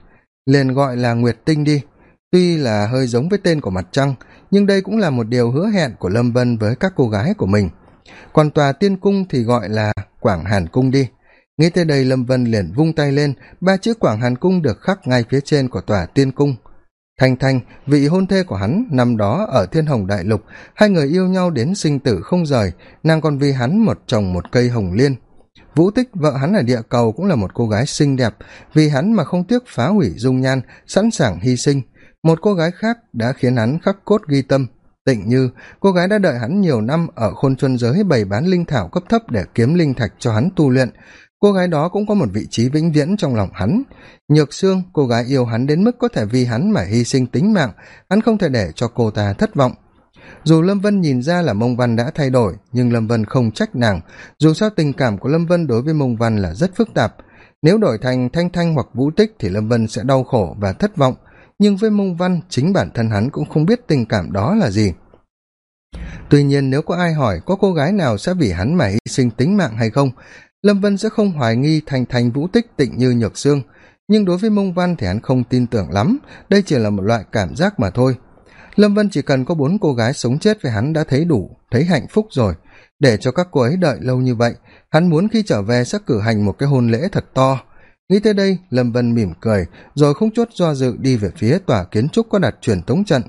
Liền gọi là nguyệt tinh đi. Tuy là hơi giống với tên của mặt trăng, nhưng đây cũng là một điều hứa hẹn của lâm vân với các cô gái của mình. Còn tòa tiên cung thì gọi là quảng hàn cung đi nghĩ tới đây lâm vân liền vung tay lên, ba chữ quảng hàn cung được khắc ngay phía trên của tòa tiên cung. Thanh thanh, vị hôn thê của hắn năm đó ở thiên hồng đại lục, hai người yêu nhau đến sinh tử không rời, nàng còn vì hắn một chồng một cây hồng liên. Vũ tích, vợ hắn ở địa cầu cũng là một cô gái xinh đẹp, vì hắn mà không tiếc phá hủy dung nhan, sẵn sàng hy sinh. Một cô gái khác đã khiến hắn khắc cốt ghi tâm. Tịnh như, cô gái đã đợi hắn nhiều năm ở khôn chuân giới bày bán linh thảo cấp thấp để kiếm linh thạch cho hắn tu luyện cô gái đó cũng có một vị trí vĩnh viễn trong lòng hắn. Nhược sương, cô gái yêu hắn đến mức có thể vì hắn mà hy sinh tính mạng, hắn không thể để cho cô ta thất vọng. Dù lâm vân nhìn ra là mông văn đã thay đổi, nhưng lâm vân không trách nàng. Dù sao tình cảm của lâm vân đối với mông văn là rất phức tạp. Nếu đổi thành thanh thanh hoặc vũ tích thì lâm vân sẽ đau khổ và thất vọng. Nhưng với mông văn, chính bản thân hắn cũng không biết tình cảm đó là gì. Tuy nhiên, nếu có ai hỏi có cô gái nào sẽ vì hắn mà hy sinh tính mạng hay không lâm vân sẽ không hoài nghi thành thành vũ tích tịnh như nhược xương nhưng đối với mông văn thì hắn không tin tưởng lắm, đây chỉ là một loại cảm giác mà thôi. Lâm vân chỉ cần có bốn cô gái sống chết với hắn đã thấy đủ, thấy hạnh phúc rồi. Để cho các cô ấy đợi lâu như vậy, hắn muốn khi trở về sẽ cử hành một cái hôn lễ thật to. Nghĩ tới đây, lâm vân mỉm cười, rồi không chút do dự đi về phía tòa kiến trúc có đặt truyền thống trận.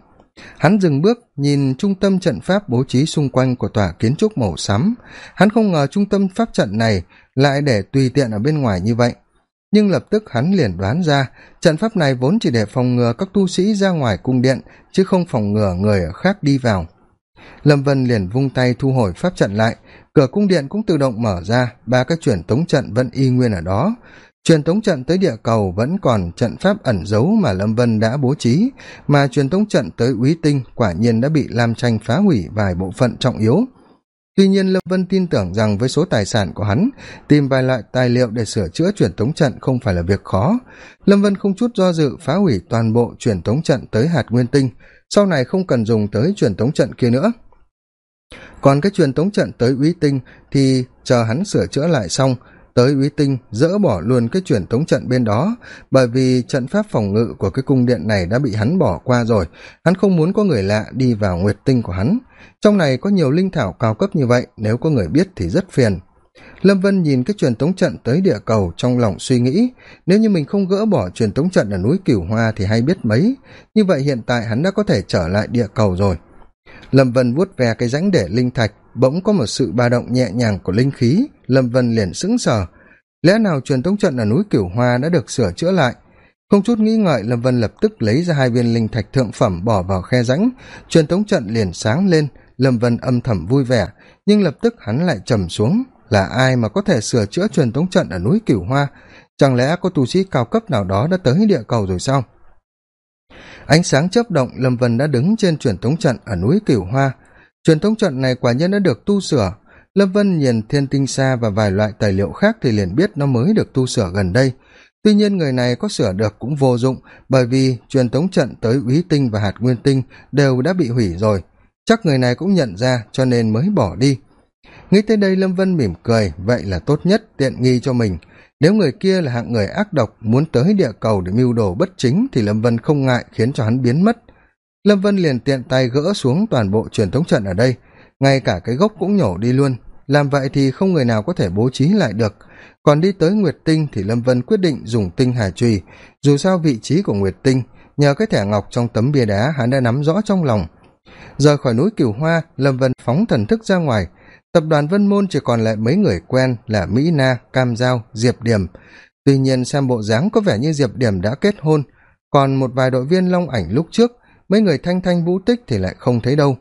Hắn dừng bước, nhìn trung tâm trận pháp bố trí xung quanh của tòa kiến trúc màu xám. Hắn không ngờ trung tâm pháp trận này lại để tùy tiện ở bên ngoài như vậy. Nhưng lập tức hắn liền đoán ra, trận pháp này vốn chỉ để phòng ngừa các tu sĩ ra ngoài cung điện, chứ không phòng ngừa người ở khác đi vào. Lâm vân liền vung tay thu hồi pháp trận lại, cửa cung điện cũng tự động mở ra, ba cái chuyển tống trận vẫn y nguyên ở đó. Truyền tống trận tới địa cầu vẫn còn trận pháp ẩn giấu mà lâm vân đã bố trí, mà truyền tống trận tới úy tinh quả nhiên đã bị lam tranh phá hủy vài bộ phận trọng yếu tuy nhiên, lâm vân tin tưởng rằng với số tài sản của hắn, tìm vài loại tài liệu để sửa chữa truyền tống trận không phải là việc khó. Lâm vân không chút do dự phá hủy toàn bộ truyền tống trận tới hạt nguyên tinh, sau này không cần dùng tới truyền tống trận kia nữa. Còn cái truyền tống trận tới uy tinh thì chờ hắn sửa chữa lại xong tới úy tinh, dỡ bỏ luôn cái truyền thống trận bên đó. Bởi vì trận pháp phòng ngự của cái cung điện này đã bị hắn bỏ qua rồi. Hắn không muốn có người lạ đi vào nguyệt tinh của hắn. Trong này có nhiều linh thảo cao cấp như vậy, nếu có người biết thì rất phiền. Lâm vân nhìn cái truyền tống trận tới địa cầu trong lòng suy nghĩ. Nếu như mình không gỡ bỏ truyền tống trận ở núi cửu hoa thì hay biết mấy. Như vậy hiện tại hắn đã có thể trở lại địa cầu rồi. Lâm vân vuốt ve cái rãnh để linh thạch bỗng có một sự ba động nhẹ nhàng của linh khí, lâm vân liền sững sờ. Lẽ nào truyền tống trận ở núi cửu hoa đã được sửa chữa lại? Không chút nghĩ ngợi lâm vân lập tức lấy ra hai viên linh thạch thượng phẩm bỏ vào khe rãnh. Truyền tống trận liền sáng lên, lâm vân âm thầm vui vẻ, nhưng lập tức hắn lại trầm xuống. Là ai mà có thể sửa chữa truyền tống trận ở núi cửu hoa? Chẳng lẽ có tu sĩ cao cấp nào đó đã tới địa cầu rồi sao? Ánh sáng chớp động, lâm vân đã đứng trên truyền tống trận ở núi cửu hoa truyền thống trận này quả nhiên đã được tu sửa. Lâm vân nhìn thiên tinh xa và vài loại tài liệu khác thì liền biết nó mới được tu sửa gần đây. Tuy nhiên người này có sửa được cũng vô dụng, bởi vì truyền thống trận tới úy tinh và hạt nguyên tinh đều đã bị hủy rồi. Chắc người này cũng nhận ra, cho nên mới bỏ đi. Nghĩ tới đây lâm vân mỉm cười, vậy là tốt nhất, tiện nghi cho mình. Nếu người kia là hạng người ác độc, muốn tới địa cầu để mưu đồ bất chính thì lâm vân không ngại khiến cho hắn biến mất lâm vân liền tiện tay gỡ xuống toàn bộ truyền thống trận ở đây. Ngay cả cái gốc cũng nhổ đi luôn. Làm vậy thì không người nào có thể bố trí lại được. Còn đi tới nguyệt tinh thì lâm vân quyết định dùng tinh hà trùy dù sao vị trí của nguyệt tinh, nhờ cái thẻ ngọc trong tấm bia đá hắn đã nắm rõ trong lòng. Rời khỏi núi cửu hoa, lâm vân phóng thần thức ra ngoài. Tập đoàn vân môn chỉ còn lại mấy người quen là mỹ na, cam giao, diệp điểm. Tuy nhiên xem bộ dáng có vẻ như diệp điểm đã kết hôn. Còn một vài đội viên long ảnh lúc trước mấy người thanh thanh vũ tích thì lại không thấy đâu.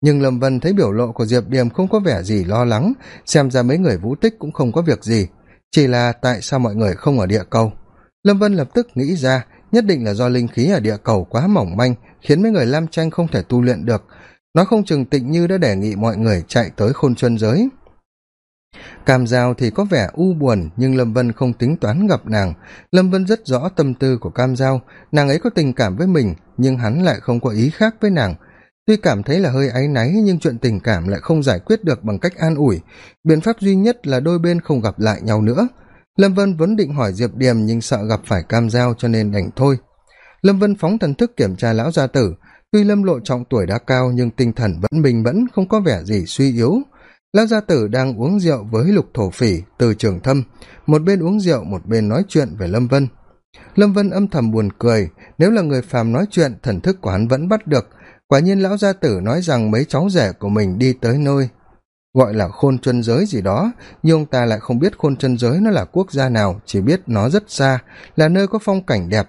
Nhưng lâm vân thấy biểu lộ của diệp Điềm không có vẻ gì lo lắng, xem ra mấy người vũ tích cũng không có việc gì. Chỉ là tại sao mọi người không ở địa cầu? Lâm vân lập tức nghĩ ra, nhất định là do linh khí ở địa cầu quá mỏng manh, khiến mấy người lam tranh không thể tu luyện được. Nó không chừng tịnh như đã đề nghị mọi người chạy tới khôn chân giới cam giao thì có vẻ u buồn, nhưng lâm vân không tính toán gặp nàng. Lâm vân rất rõ tâm tư của cam giao. Nàng ấy có tình cảm với mình, nhưng hắn lại không có ý khác với nàng. Tuy cảm thấy là hơi áy náy, nhưng chuyện tình cảm lại không giải quyết được bằng cách an ủi. Biện pháp duy nhất là đôi bên không gặp lại nhau nữa. Lâm vân vốn định hỏi diệp điềm, nhưng sợ gặp phải cam giao cho nên đành thôi. Lâm vân phóng thần thức kiểm tra lão gia tử. Tuy lâm lộ trọng tuổi đã cao, nhưng tinh thần vẫn bình vẫn không có vẻ gì suy yếu lão gia tử đang uống rượu với lục thổ phỉ từ trường thâm. Một bên uống rượu, một bên nói chuyện về lâm vân. Lâm vân âm thầm buồn cười, nếu là người phàm nói chuyện, thần thức của hắn vẫn bắt được. Quả nhiên lão gia tử nói rằng mấy cháu rể của mình đi tới nơi gọi là khôn chân giới gì đó, nhưng ông ta lại không biết khôn chân giới nó là quốc gia nào, chỉ biết nó rất xa, là nơi có phong cảnh đẹp.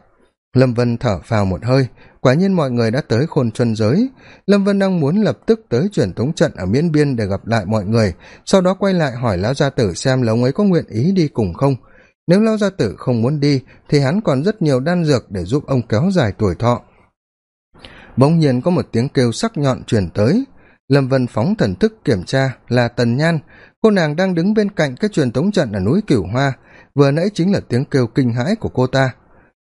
Lâm vân thở phào một hơi quả nhiên mọi người đã tới khôn chân giới. Lâm vân đang muốn lập tức tới truyền thống trận ở miễn biên để gặp lại mọi người, sau đó quay lại hỏi lão gia tử xem là ông ấy có nguyện ý đi cùng không. Nếu lão gia tử không muốn đi, thì hắn còn rất nhiều đan dược để giúp ông kéo dài tuổi thọ. Bỗng nhiên có một tiếng kêu sắc nhọn truyền tới. Lâm vân phóng thần thức kiểm tra là tần nhan. Cô nàng đang đứng bên cạnh cái truyền tống trận ở núi cửu hoa. Vừa nãy chính là tiếng kêu kinh hãi của cô ta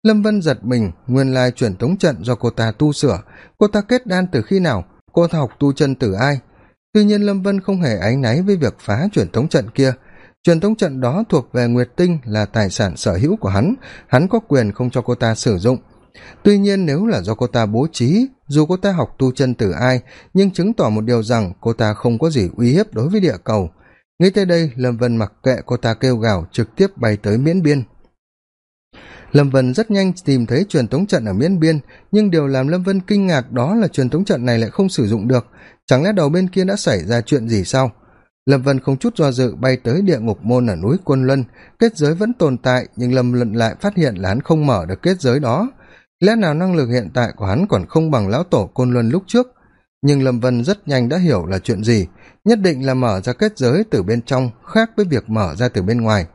lâm vân giật mình, nguyên lai truyền tống trận do cô ta tu sửa. Cô ta kết đan từ khi nào? Cô ta học tu chân từ ai? Tuy nhiên lâm vân không hề áy náy với việc phá truyền thống trận kia. Truyền thống trận đó thuộc về nguyệt tinh, là tài sản sở hữu của hắn. Hắn có quyền không cho cô ta sử dụng. Tuy nhiên nếu là do cô ta bố trí, dù cô ta học tu chân từ ai, nhưng chứng tỏ một điều rằng cô ta không có gì uy hiếp đối với địa cầu. Nghĩ tới đây, lâm vân mặc kệ cô ta kêu gào, trực tiếp bay tới miễn biên lâm vân rất nhanh tìm thấy truyền tống trận ở miễn biên, nhưng điều làm lâm vân kinh ngạc đó là truyền tống trận này lại không sử dụng được. Chẳng lẽ đầu bên kia đã xảy ra chuyện gì sao? Lâm vân không chút do dự bay tới địa ngục môn ở núi quân luân. Kết giới vẫn tồn tại, nhưng lâm luận lại phát hiện là hắn không mở được kết giới đó. Lẽ nào năng lực hiện tại của hắn còn không bằng lão tổ côn luân lúc trước? Nhưng lâm vân rất nhanh đã hiểu là chuyện gì. Nhất định là mở ra kết giới từ bên trong, khác với việc mở ra từ bên ngoài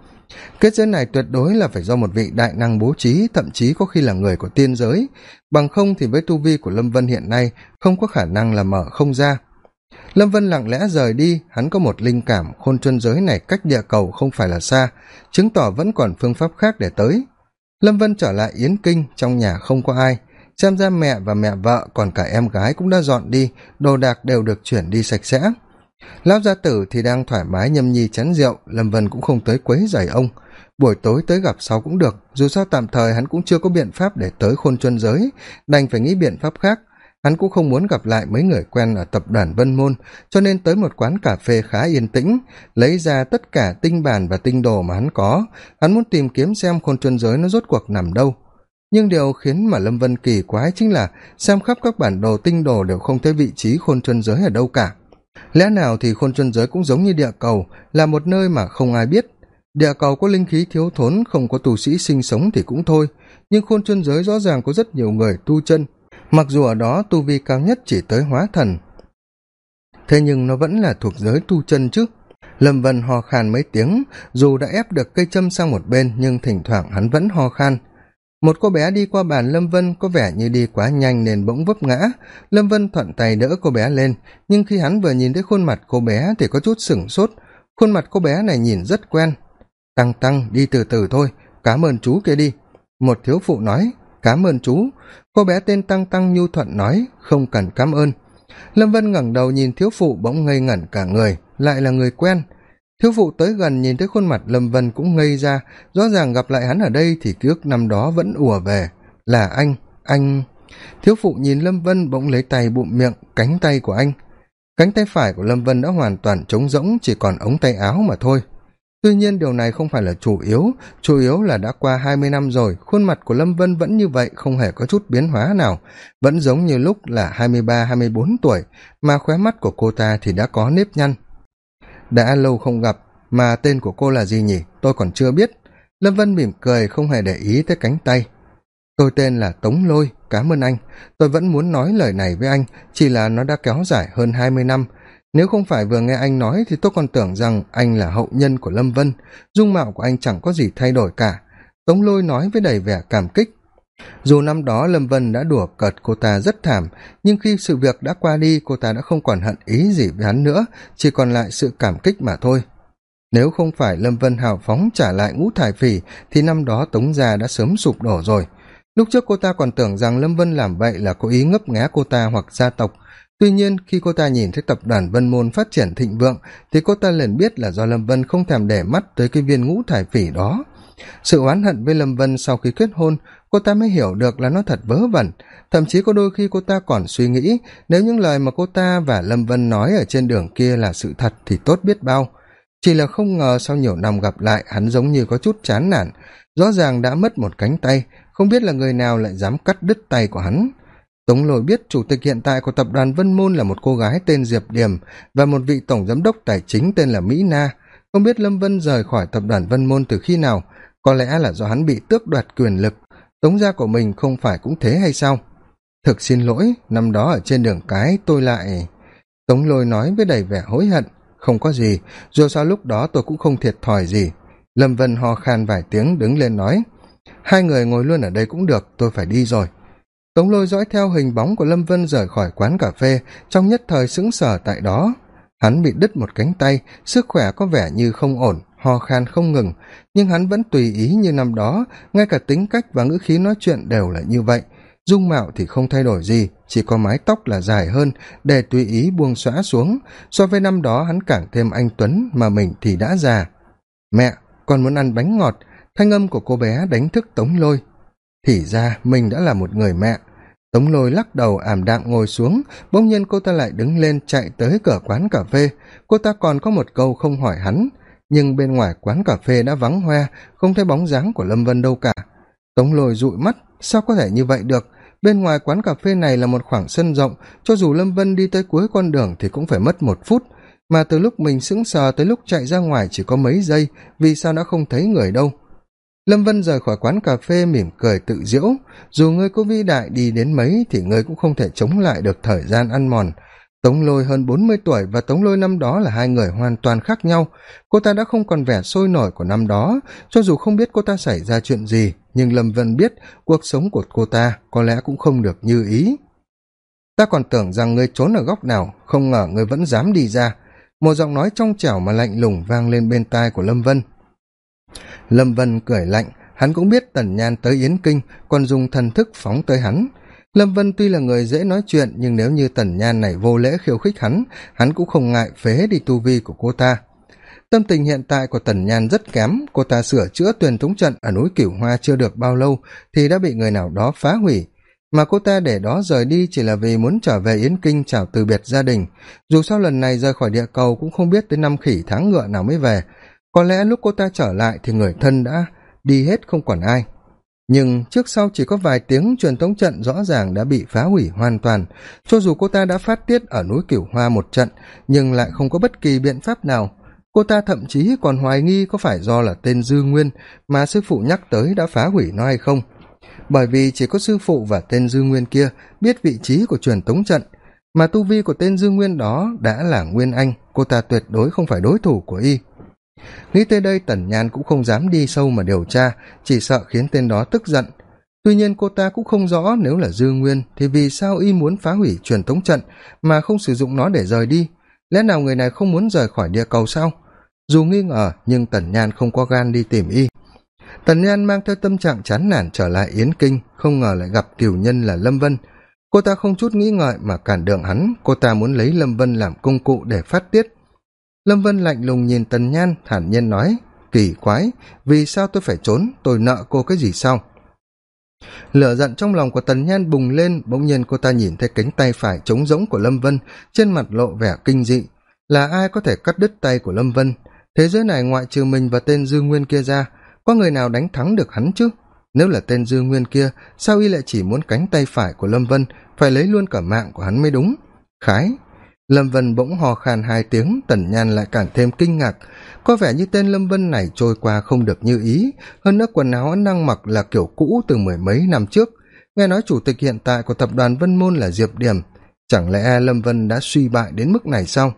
kết giới này tuyệt đối là phải do một vị đại năng bố trí, thậm chí có khi là người của tiên giới. Bằng không thì với tu vi của lâm vân hiện nay, không có khả năng là mở không ra. Lâm vân lặng lẽ rời đi, hắn có một linh cảm, khôn chân giới này cách địa cầu không phải là xa, chứng tỏ vẫn còn phương pháp khác để tới. Lâm vân trở lại yến kinh, trong nhà không có ai. Xem ra mẹ và mẹ vợ, còn cả em gái cũng đã dọn đi, đồ đạc đều được chuyển đi sạch sẽ lão gia tử thì đang thoải mái nhâm nhi chén rượu, lâm vân cũng không tới quấy rầy ông. Buổi tối tới gặp sau cũng được, dù sao tạm thời hắn cũng chưa có biện pháp để tới khôn chuân giới, đành phải nghĩ biện pháp khác. Hắn cũng không muốn gặp lại mấy người quen ở tập đoàn vân môn, cho nên tới một quán cà phê khá yên tĩnh, lấy ra tất cả tinh bản và tinh đồ mà hắn có. Hắn muốn tìm kiếm xem khôn chuân giới nó rốt cuộc nằm đâu. Nhưng điều khiến mà lâm vân kỳ quái chính là, xem khắp các bản đồ tinh đồ đều không thấy vị trí khôn chuân giới ở đâu cả lẽ nào thì khôn chân giới cũng giống như địa cầu, là một nơi mà không ai biết. Địa cầu có linh khí thiếu thốn, không có tu sĩ sinh sống thì cũng thôi, nhưng khôn chân giới rõ ràng có rất nhiều người tu chân. Mặc dù ở đó tu vi cao nhất chỉ tới hóa thần. Thế nhưng nó vẫn là thuộc giới tu chân chứ. Lâm vân ho khan mấy tiếng, dù đã ép được cây châm sang một bên, nhưng thỉnh thoảng hắn vẫn ho khan một cô bé đi qua bàn lâm vân có vẻ như đi quá nhanh nên bỗng vấp ngã. Lâm vân thuận tay đỡ cô bé lên, nhưng khi hắn vừa nhìn thấy khuôn mặt cô bé thì có chút sửng sốt. Khuôn mặt cô bé này nhìn rất quen. Tăng tăng, đi từ từ thôi cám ơn chú kia đi. Một thiếu phụ nói cám ơn chú. Cô bé tên tăng tăng nhu thuận nói, không cần cám ơn. Lâm vân ngẩng đầu nhìn thiếu phụ bỗng ngây ngẩn cả người, lại là người quen thiếu phụ tới gần nhìn thấy khuôn mặt lâm vân cũng ngây ra, rõ ràng gặp lại hắn ở đây thì ký ức năm đó vẫn ùa về. Là anh anh. Thiếu phụ nhìn lâm vân bỗng lấy tay bụm miệng, cánh tay của anh. Cánh tay phải của lâm vân đã hoàn toàn trống rỗng, chỉ còn ống tay áo mà thôi. Tuy nhiên điều này không phải là chủ yếu chủ yếu là đã qua hai mươi năm rồi, khuôn mặt của lâm vân vẫn như vậy, không hề có chút biến hóa nào. Vẫn giống như lúc là hai mươi ba, hai mươi bốn tuổi, mà khóe mắt của cô ta thì đã có nếp nhăn đã lâu không gặp, mà tên của cô là gì nhỉ? Tôi còn chưa biết. Lâm vân mỉm cười, không hề để ý tới cánh tay. Tôi tên là tống lôi, cảm ơn anh. Tôi vẫn muốn nói lời này với anh, chỉ là nó đã kéo dài hơn hai mươi năm. Nếu không phải vừa nghe anh nói thì tôi còn tưởng rằng anh là hậu nhân của lâm vân. Dung mạo của anh chẳng có gì thay đổi cả. Tống lôi nói với đầy vẻ cảm kích dù năm đó lâm vân đã đùa cợt cô ta rất thảm, nhưng khi sự việc đã qua đi, cô ta đã không còn hận ý gì với hắn nữa, chỉ còn lại sự cảm kích mà thôi. Nếu không phải lâm vân hào phóng trả lại ngũ thải phỉ, thì năm đó tống gia đã sớm sụp đổ rồi. Lúc trước cô ta còn tưởng rằng lâm vân làm vậy là có ý ngấp nghé cô ta hoặc gia tộc. Tuy nhiên, khi cô ta nhìn thấy tập đoàn vân môn phát triển thịnh vượng, thì cô ta liền biết là do lâm vân không thèm để mắt tới cái viên ngũ thải phỉ đó. Sự oán hận với lâm vân sau khi kết hôn cô ta mới hiểu được là nó thật vớ vẩn. Thậm chí có đôi khi cô ta còn suy nghĩ, nếu những lời mà cô ta và lâm vân nói ở trên đường kia là sự thật thì tốt biết bao. Chỉ là không ngờ sau nhiều năm gặp lại, hắn giống như có chút chán nản. Rõ ràng đã mất một cánh tay, không biết là người nào lại dám cắt đứt tay của hắn. Tống lôi biết chủ tịch hiện tại của tập đoàn vân môn là một cô gái tên diệp điểm và một vị tổng giám đốc tài chính tên là mỹ na. Không biết lâm vân rời khỏi tập đoàn vân môn từ khi nào, có lẽ là do hắn bị tước đoạt quyền lực tống gia của mình không phải cũng thế hay sao? Thực xin lỗi, năm đó ở trên đường cái tôi lại tống lôi nói với đầy vẻ hối hận. Không có gì, dù sao lúc đó tôi cũng không thiệt thòi gì. Lâm vân ho khan vài tiếng đứng lên nói, hai người ngồi luôn ở đây cũng được, tôi phải đi rồi. Tống lôi dõi theo hình bóng của lâm vân rời khỏi quán cà phê, trong nhất thời sững sờ tại đó hắn bị đứt một cánh tay, sức khỏe có vẻ như không ổn, ho khan không ngừng. Nhưng hắn vẫn tùy ý như năm đó, ngay cả tính cách và ngữ khí nói chuyện đều là như vậy. Dung mạo thì không thay đổi gì, chỉ có mái tóc là dài hơn, để tùy ý buông xõa xuống. So với năm đó, hắn càng thêm anh tuấn mà mình thì đã già. Mẹ, con muốn ăn bánh ngọt. Thanh âm của cô bé đánh thức tống lôi. Thì ra, mình đã là một người mẹ tống lôi lắc đầu ảm đạm ngồi xuống, bỗng nhiên cô ta lại đứng lên chạy tới cửa quán cà phê. Cô ta còn có một câu không hỏi hắn, nhưng bên ngoài quán cà phê đã vắng hoe, không thấy bóng dáng của lâm vân đâu cả. Tống lôi dụi mắt, sao có thể như vậy được? Bên ngoài quán cà phê này là một khoảng sân rộng, cho dù lâm vân đi tới cuối con đường thì cũng phải mất một phút. Mà từ lúc mình sững sờ tới lúc chạy ra ngoài chỉ có mấy giây, vì sao đã không thấy người đâu? Lâm vân rời khỏi quán cà phê mỉm cười tự diễu dù ngươi có vĩ đại đi đến mấy thì ngươi cũng không thể chống lại được thời gian ăn mòn. Tống lôi hơn bốn mươi tuổi và tống lôi năm đó là hai người hoàn toàn khác nhau. Cô ta đã không còn vẻ sôi nổi của năm đó. Cho dù không biết cô ta xảy ra chuyện gì, nhưng lâm vân biết cuộc sống của cô ta có lẽ cũng không được như ý. Ta còn tưởng rằng ngươi trốn ở góc nào, không ngờ ngươi vẫn dám đi ra. Một giọng nói trong trẻo mà lạnh lùng vang lên bên tai của lâm vân lâm vân cười lạnh, hắn cũng biết tần nhan tới yến kinh, còn dùng thần thức phóng tới hắn. Lâm vân tuy là người dễ nói chuyện, nhưng nếu như tần nhan này vô lễ khiêu khích hắn hắn cũng không ngại phế đi tu vi của cô ta. Tâm tình hiện tại của tần nhan rất kém, cô ta sửa chữa tuyền tống trận ở núi cửu hoa chưa được bao lâu thì đã bị người nào đó phá hủy. Mà cô ta để đó rời đi chỉ là vì muốn trở về yến kinh chào từ biệt gia đình. Dù sao lần này rời khỏi địa cầu cũng không biết tới năm khỉ tháng ngựa nào mới về có lẽ lúc cô ta trở lại thì người thân đã đi hết không còn ai. Nhưng trước sau chỉ có vài tiếng truyền thống trận rõ ràng đã bị phá hủy hoàn toàn. Cho dù cô ta đã phát tiết ở núi cửu hoa một trận, nhưng lại không có bất kỳ biện pháp nào. Cô ta thậm chí còn hoài nghi có phải do là tên dư nguyên mà sư phụ nhắc tới đã phá hủy nó hay không. Bởi vì chỉ có sư phụ và tên dư nguyên kia biết vị trí của truyền tống trận, mà tu vi của tên dư nguyên đó đã là nguyên anh, cô ta tuyệt đối không phải đối thủ của y nghĩ tới đây tần nhan cũng không dám đi sâu mà điều tra, chỉ sợ khiến tên đó tức giận. Tuy nhiên cô ta cũng không rõ nếu là dư nguyên thì vì sao y muốn phá hủy truyền thống trận mà không sử dụng nó để rời đi? Lẽ nào người này không muốn rời khỏi địa cầu sao? Dù nghi ngờ, nhưng tần nhan không có gan đi tìm y. Tần nhan mang theo tâm trạng chán nản trở lại yến kinh, không ngờ lại gặp cửu nhân là lâm vân. Cô ta không chút nghĩ ngợi mà cản đường hắn, cô ta muốn lấy lâm vân làm công cụ để phát tiết lâm vân lạnh lùng nhìn tần nhan, thản nhiên nói, kỳ quái, vì sao tôi phải trốn? Tôi nợ cô cái gì sao lửa giận trong lòng của tần nhan bùng lên, bỗng nhiên cô ta nhìn thấy cánh tay phải trống rỗng của lâm vân, trên mặt lộ vẻ kinh dị. Là ai có thể cắt đứt tay của lâm vân? Thế giới này ngoại trừ mình và tên dư nguyên kia ra, có người nào đánh thắng được hắn chứ? Nếu là tên dư nguyên kia, sao y lại chỉ muốn cánh tay phải của lâm vân, phải lấy luôn cả mạng của hắn mới đúng? Khái lâm vân bỗng hò khan hai tiếng, tần nhan lại càng thêm kinh ngạc. Có vẻ như tên lâm vân này trôi qua không được như ý. Hơn nữa quần áo hắn đang mặc là kiểu cũ từ mười mấy năm trước. Nghe nói chủ tịch hiện tại của tập đoàn vân môn là diệp điểm. Chẳng lẽ lâm vân đã suy bại đến mức này sao?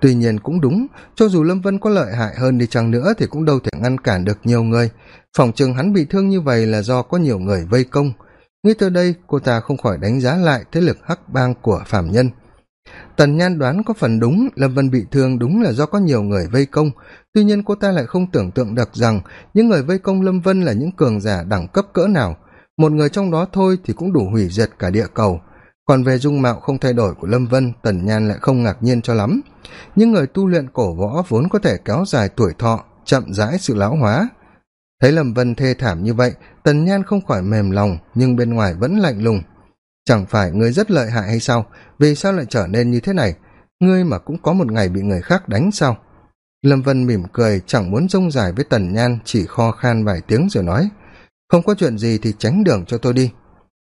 Tuy nhiên cũng đúng, cho dù lâm vân có lợi hại hơn đi chăng nữa thì cũng đâu thể ngăn cản được nhiều người. Phòng chừng hắn bị thương như vậy là do có nhiều người vây công. Nghĩ tới đây, cô ta không khỏi đánh giá lại thế lực hắc bang của phạm nhân tần nhan đoán có phần đúng, lâm vân bị thương đúng là do có nhiều người vây công. Tuy nhiên cô ta lại không tưởng tượng được rằng những người vây công lâm vân là những cường giả đẳng cấp cỡ nào. Một người trong đó thôi thì cũng đủ hủy diệt cả địa cầu. Còn về dung mạo không thay đổi của lâm vân, tần nhan lại không ngạc nhiên cho lắm. Những người tu luyện cổ võ vốn có thể kéo dài tuổi thọ, chậm rãi sự lão hóa. Thấy lâm vân thê thảm như vậy, tần nhan không khỏi mềm lòng, nhưng bên ngoài vẫn lạnh lùng chẳng phải ngươi rất lợi hại hay sao? Vì sao lại trở nên như thế này? Ngươi mà cũng có một ngày bị người khác đánh sao? Lâm vân mỉm cười, chẳng muốn rông dài với tần nhan, chỉ kho khan vài tiếng rồi nói, không có chuyện gì thì tránh đường cho tôi đi.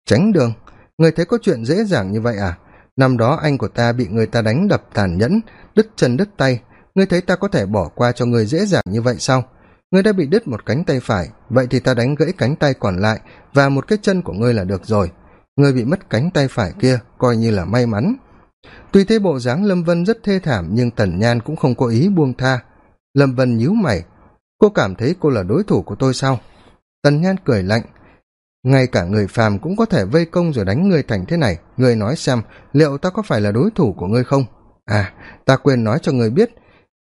Tránh đường? Người thấy có chuyện dễ dàng như vậy à? Năm đó anh của ta bị người ta đánh đập tàn nhẫn, đứt chân đứt tay. Ngươi thấy ta có thể bỏ qua cho người dễ dàng như vậy sao? Ngươi đã bị đứt một cánh tay phải, vậy thì ta đánh gãy cánh tay còn lại và một cái chân của ngươi là được rồi người bị mất cánh tay phải kia coi như là may mắn. Tuy thế bộ dáng lâm vân rất thê thảm, nhưng tần nhan cũng không có ý buông tha. Lâm vân nhíu mày. Cô cảm thấy cô là đối thủ của tôi sao? Tần nhan cười lạnh. Ngay cả người phàm cũng có thể vây công rồi đánh ngươi thành thế này. Ngươi nói xem, liệu ta có phải là đối thủ của ngươi không? À ta quên nói cho ngươi biết.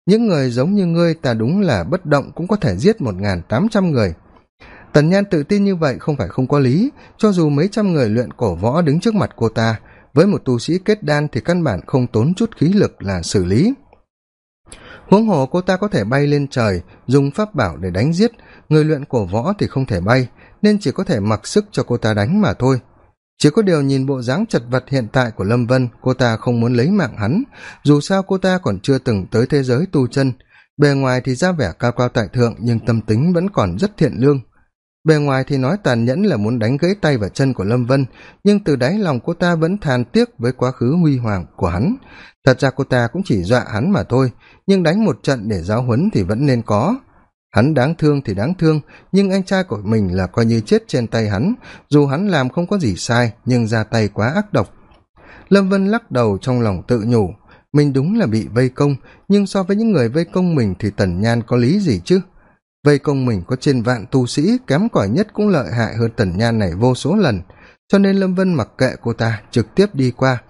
Những người giống như ngươi ta đúng là bất động, cũng có thể giết một n g h n tám trăm người tần nhan tự tin như vậy không phải không có lý, cho dù mấy trăm người luyện cổ võ đứng trước mặt cô ta, với một tu sĩ kết đan thì căn bản không tốn chút khí lực là xử lý. Huống hồ cô ta có thể bay lên trời, dùng pháp bảo để đánh giết, người luyện cổ võ thì không thể bay, nên chỉ có thể mặc sức cho cô ta đánh mà thôi. Chỉ có điều nhìn bộ dáng chật vật hiện tại của lâm vân, cô ta không muốn lấy mạng hắn, dù sao cô ta còn chưa từng tới thế giới tu chân. Bề ngoài thì ra vẻ cao cao tại thượng nhưng tâm tính vẫn còn rất thiện lương bề ngoài thì nói tàn nhẫn là muốn đánh gãy tay và chân của lâm vân, nhưng từ đáy lòng cô ta vẫn than tiếc với quá khứ huy hoàng của hắn. Thật ra cô ta cũng chỉ dọa hắn mà thôi, nhưng đánh một trận để giáo huấn thì vẫn nên có. Hắn đáng thương thì đáng thương, nhưng anh trai của mình là coi như chết trên tay hắn, dù hắn làm không có gì sai, nhưng ra tay quá ác độc. Lâm vân lắc đầu trong lòng tự nhủ, mình đúng là bị vây công, nhưng so với những người vây công mình thì tần nhan có lý gì chứ? Vây công mình có trên vạn tu sĩ, kém cỏi nhất cũng lợi hại hơn tần nhan này vô số lần. Cho nên lâm vân mặc kệ cô ta, trực tiếp đi qua.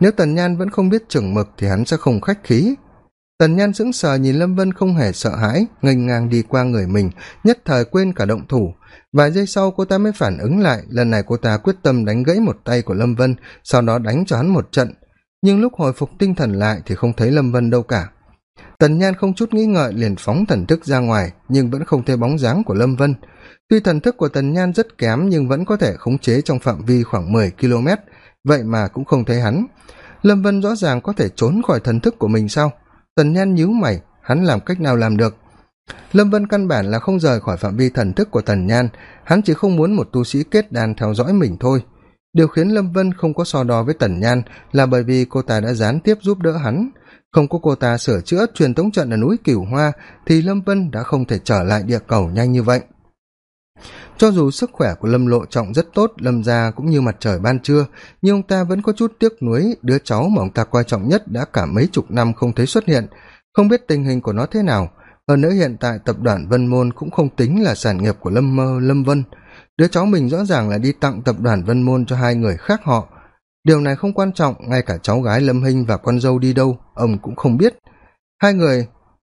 Nếu tần nhan vẫn không biết chừng mực thì hắn sẽ không khách khí. Tần nhan sững sờ nhìn lâm vân không hề sợ hãi, nghênh ngang đi qua người mình, nhất thời quên cả động thủ. Vài giây sau cô ta mới phản ứng lại, lần này cô ta quyết tâm đánh gãy một tay của lâm vân, sau đó đánh cho hắn một trận. Nhưng lúc hồi phục tinh thần lại thì không thấy lâm vân đâu cả tần nhan không chút nghĩ ngợi liền phóng thần thức ra ngoài, nhưng vẫn không thấy bóng dáng của lâm vân. Tuy thần thức của tần nhan rất kém, nhưng vẫn có thể khống chế trong phạm vi khoảng mười km vậy mà cũng không thấy hắn. Lâm vân rõ ràng có thể trốn khỏi thần thức của mình sao? Tần nhan nhíu mày, hắn làm cách nào làm được? Lâm vân căn bản là không rời khỏi phạm vi thần thức của tần nhan, hắn chỉ không muốn một tu sĩ kết đàn theo dõi mình thôi. Điều khiến lâm vân không có so đo với tần nhan là bởi vì cô ta đã gián tiếp giúp đỡ hắn không có cô ta sửa chữa truyền tống trận ở núi cửu hoa, thì lâm vân đã không thể trở lại địa cầu nhanh như vậy. Cho dù sức khỏe của lâm lộ trọng rất tốt, lâm gia cũng như mặt trời ban trưa, nhưng ông ta vẫn có chút tiếc nuối, đứa cháu mà ông ta quan trọng nhất đã cả mấy chục năm không thấy xuất hiện. Không biết tình hình của nó thế nào, hơn nữa hiện tại tập đoàn vân môn cũng không tính là sản nghiệp của lâm mơ, lâm vân. Đứa cháu mình rõ ràng là đi tặng tập đoàn vân môn cho hai người khác họ điều này không quan trọng, ngay cả cháu gái lâm hinh và con dâu đi đâu, ông cũng không biết. Hai người,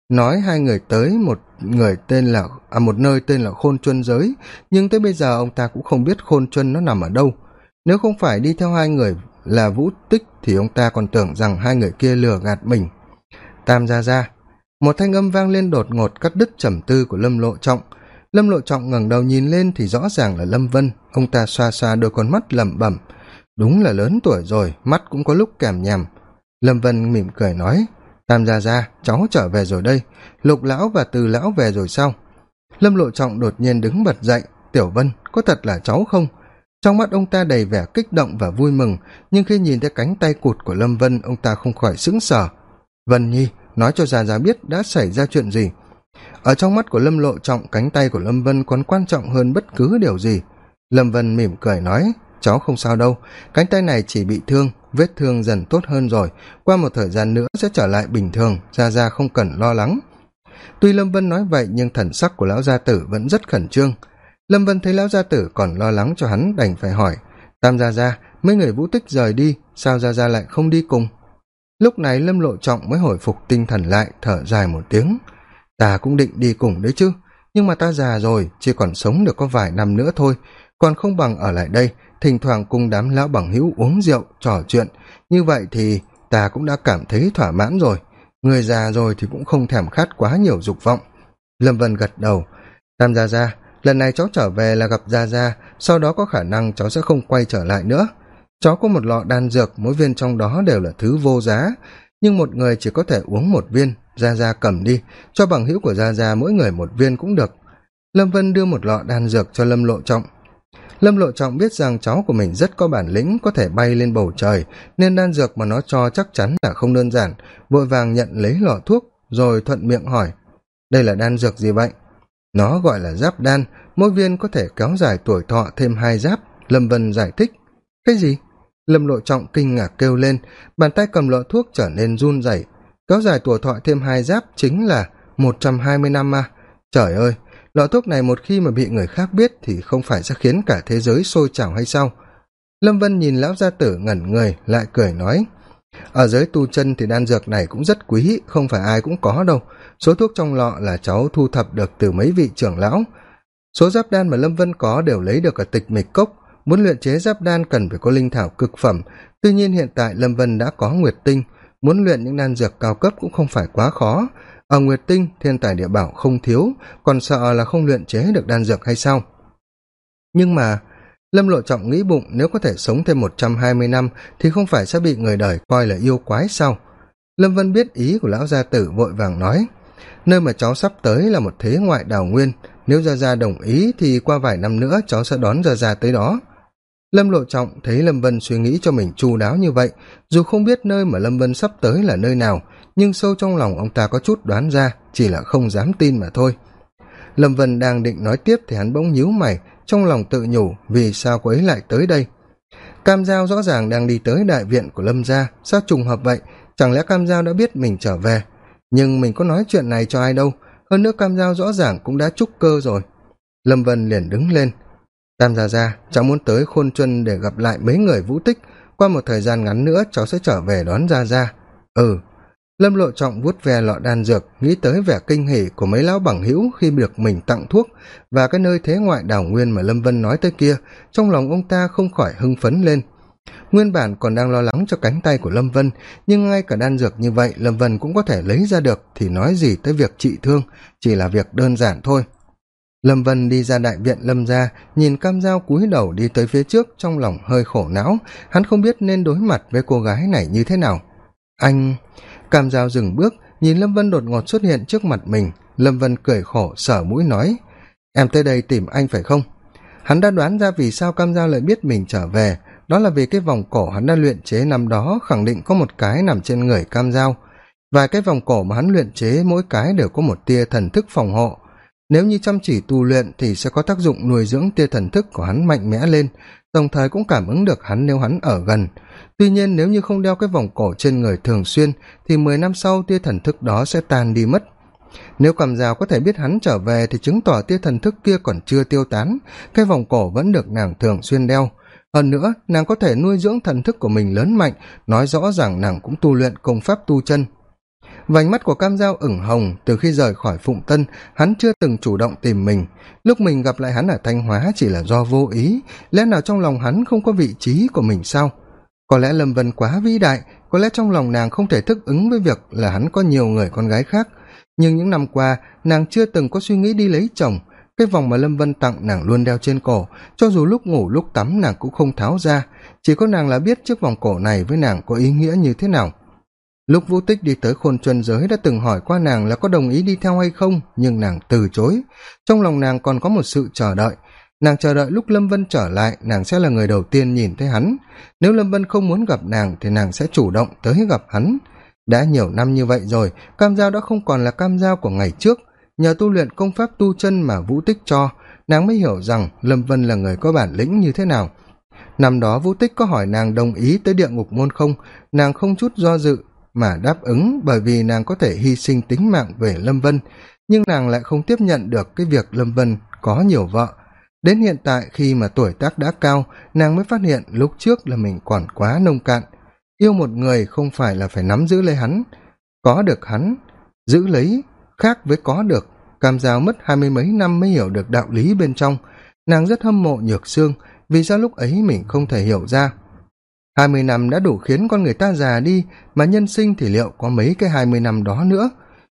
nói hai người tới một người tên là à một nơi tên là khôn chuân giới, nhưng tới bây giờ ông ta cũng không biết khôn chuân nó nằm ở đâu. Nếu không phải đi theo hai người là vũ tích thì ông ta còn tưởng rằng hai người kia lừa gạt mình. Tam gia gia, một thanh âm vang lên đột ngột cắt đứt trầm tư của lâm lộ trọng. Lâm lộ trọng ngẩng đầu nhìn lên thì rõ ràng là lâm vân. Ông ta xoa xoa đôi con mắt lẩm bẩm đúng là lớn tuổi rồi, mắt cũng có lúc kèm nhèm. Lâm vân mỉm cười nói, tam gia gia, cháu trở về rồi đây. Lục lão và từ lão về rồi sao? Lâm lộ trọng đột nhiên đứng bật dậy, tiểu vân, có thật là cháu không? Trong mắt ông ta đầy vẻ kích động và vui mừng, nhưng khi nhìn thấy cánh tay cụt của lâm vân, ông ta không khỏi sững sờ. Vân nhi, nói cho già già biết đã xảy ra chuyện gì. Ở trong mắt của lâm lộ trọng, cánh tay của lâm vân còn quan trọng hơn bất cứ điều gì. Lâm vân mỉm cười nói cháu không sao đâu. Cánh tay này chỉ bị thương, vết thương dần tốt hơn rồi. Qua một thời gian nữa sẽ trở lại bình thường ra ra không cần lo lắng. Tuy lâm vân nói vậy nhưng thần sắc của lão gia tử vẫn rất khẩn trương. Lâm vân thấy lão gia tử còn lo lắng cho hắn đành phải hỏi, tam gia gia, mấy người vũ tích rời đi, sao gia gia lại không đi cùng? Lúc này lâm lộ trọng mới hồi phục tinh thần lại, thở dài một tiếng, ta cũng định đi cùng đấy chứ, nhưng mà ta già rồi, chỉ còn sống được có vài năm nữa thôi, còn không bằng ở lại đây thỉnh thoảng cùng đám lão bằng hữu uống rượu, trò chuyện. Như vậy thì ta cũng đã cảm thấy thỏa mãn rồi. Người già rồi thì cũng không thèm khát quá nhiều dục vọng. Lâm vân gật đầu. Tam gia gia, lần này cháu trở về là gặp gia gia, sau đó có khả năng cháu sẽ không quay trở lại nữa. Cháu có một lọ đan dược, mỗi viên trong đó đều là thứ vô giá. Nhưng một người chỉ có thể uống một viên. Gia gia cầm đi, cho bằng hữu của gia gia mỗi người một viên cũng được. Lâm vân đưa một lọ đan dược cho lâm lộ trọng lâm lộ trọng biết rằng cháu của mình rất có bản lĩnh, có thể bay lên bầu trời, nên đan dược mà nó cho chắc chắn là không đơn giản. Vội vàng nhận lấy lọ thuốc, rồi thuận miệng hỏi, đây là đan dược gì vậy? Nó gọi là giáp đan, mỗi viên có thể kéo dài tuổi thọ thêm hai giáp, lâm vân giải thích. Cái gì? Lâm lộ trọng kinh ngạc kêu lên, bàn tay cầm lọ thuốc trở nên run rẩy. Kéo dài tuổi thọ thêm hai giáp chính là một trăm hai mươi năm à? Trời ơi lọ thuốc này một khi mà bị người khác biết thì không phải sẽ khiến cả thế giới sôi trào hay sao? Lâm vân nhìn lão gia tử ngẩn người, lại cười nói, ở giới tu chân thì đan dược này cũng rất quý, không phải ai cũng có đâu. Số thuốc trong lọ là cháu thu thập được từ mấy vị trưởng lão. Số giáp đan mà lâm vân có đều lấy được ở tịch mịch cốc. Muốn luyện chế giáp đan cần phải có linh thảo cực phẩm. Tuy nhiên hiện tại lâm vân đã có nguyệt tinh. Muốn luyện những đan dược cao cấp cũng không phải quá khó ở nguyệt tinh, thiên tài địa bảo không thiếu, còn sợ là không luyện chế được đan dược hay sao? Nhưng mà, lâm lộ trọng nghĩ bụng, nếu có thể sống thêm một trăm hai mươi năm thì không phải sẽ bị người đời coi là yêu quái sao? Lâm vân biết ý của lão gia tử vội vàng nói, nơi mà cháu sắp tới là một thế ngoại đào nguyên, nếu gia gia đồng ý thì qua vài năm nữa cháu sẽ đón gia gia tới đó lâm lộ trọng thấy lâm vân suy nghĩ cho mình chu đáo như vậy, dù không biết nơi mà lâm vân sắp tới là nơi nào, nhưng sâu trong lòng ông ta có chút đoán ra, chỉ là không dám tin mà thôi. Lâm vân đang định nói tiếp thì hắn bỗng nhíu mày, trong lòng tự nhủ, vì sao cô ấy lại tới đây? Cam giao rõ ràng đang đi tới đại viện của lâm gia, sao trùng hợp vậy? Chẳng lẽ cam giao đã biết mình trở về? Nhưng mình có nói chuyện này cho ai đâu, hơn nữa cam giao rõ ràng cũng đã trúc cơ rồi. Lâm vân liền đứng lên tam gia gia cháu muốn tới khôn chuân để gặp lại mấy người vũ tích. Qua một thời gian ngắn nữa, cháu sẽ trở về đón gia gia ừ. Lâm lộ trọng vuốt ve lọ đan dược, nghĩ tới vẻ kinh hỉ của mấy lão bằng hữu khi được mình tặng thuốc và cái nơi thế ngoại đảo nguyên mà lâm vân nói tới kia, trong lòng ông ta không khỏi hưng phấn lên. Nguyên bản còn đang lo lắng cho cánh tay của lâm vân, nhưng ngay cả đan dược như vậy, lâm vân cũng có thể lấy ra được, thì nói gì tới việc trị thương, chỉ là việc đơn giản thôi lâm vân đi ra đại viện lâm ra nhìn cam dao cúi đầu đi tới phía trước trong lòng hơi khổ não. Hắn không biết nên đối mặt với cô gái này như thế nào. Anh, cam dao dừng bước, nhìn lâm vân đột ngột xuất hiện trước mặt mình. Lâm vân cười khổ sở mũi nói, em tới đây tìm anh phải không? Hắn đã đoán ra vì sao cam dao lại biết mình trở về. Đó là vì cái vòng cổ hắn đã luyện chế năm đó khẳng định có một cái nằm trên người cam dao. Và cái vòng cổ mà hắn luyện chế mỗi cái đều có một tia thần thức phòng hộ nếu như chăm chỉ tu luyện thì sẽ có tác dụng nuôi dưỡng tia thần thức của hắn mạnh mẽ lên, đồng thời cũng cảm ứng được hắn nếu hắn ở gần. Tuy nhiên, nếu như không đeo cái vòng cổ trên người thường xuyên, thì mười năm sau tia thần thức đó sẽ tan đi mất. Nếu cầm rào có thể biết hắn trở về thì chứng tỏ tia thần thức kia còn chưa tiêu tán, cái vòng cổ vẫn được nàng thường xuyên đeo. Hơn nữa, nàng có thể nuôi dưỡng thần thức của mình lớn mạnh, nói rõ ràng nàng cũng tu luyện công pháp tu chân vành mắt của cam dao ửng hồng từ khi rời khỏi phụng tân, hắn chưa từng chủ động tìm mình. Lúc mình gặp lại hắn ở thanh hóa chỉ là do vô ý, lẽ nào trong lòng hắn không có vị trí của mình sao? Có lẽ lâm vân quá vĩ đại, có lẽ trong lòng nàng không thể thức ứng với việc là hắn có nhiều người con gái khác. Nhưng những năm qua, nàng chưa từng có suy nghĩ đi lấy chồng. Cái vòng mà lâm vân tặng nàng luôn đeo trên cổ, cho dù lúc ngủ lúc tắm nàng cũng không tháo ra. Chỉ có nàng là biết chiếc vòng cổ này với nàng có ý nghĩa như thế nào lúc vũ tích đi tới khôn chuân giới đã từng hỏi qua nàng là có đồng ý đi theo hay không, nhưng nàng từ chối. Trong lòng nàng còn có một sự chờ đợi. Nàng chờ đợi lúc lâm vân trở lại, nàng sẽ là người đầu tiên nhìn thấy hắn. Nếu lâm vân không muốn gặp nàng thì nàng sẽ chủ động tới gặp hắn. Đã nhiều năm như vậy rồi, cam giao đã không còn là cam giao của ngày trước. Nhờ tu luyện công pháp tu chân mà vũ tích cho, nàng mới hiểu rằng lâm vân là người có bản lĩnh như thế nào. Năm đó vũ tích có hỏi nàng đồng ý tới địa ngục môn không? Nàng không chút do dự mà đáp ứng bởi vì nàng có thể hy sinh tính mạng về lâm vân, nhưng nàng lại không tiếp nhận được cái việc lâm vân có nhiều vợ. Đến hiện tại khi mà tuổi tác đã cao, nàng mới phát hiện lúc trước là mình còn quá nông cạn. Yêu một người không phải là phải nắm giữ lấy hắn. Có được hắn, giữ lấy, khác với có được, cam giao mất hai mươi mấy năm mới hiểu được đạo lý bên trong. Nàng rất hâm mộ nhược xương vì sao lúc ấy mình không thể hiểu ra? Hai mươi năm đã đủ khiến con người ta già đi, mà nhân sinh thì liệu có mấy cái hai mươi năm đó nữa?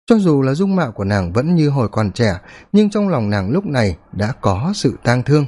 Cho dù là dung mạo của nàng vẫn như hồi còn trẻ, nhưng trong lòng nàng lúc này đã có sự tang thương.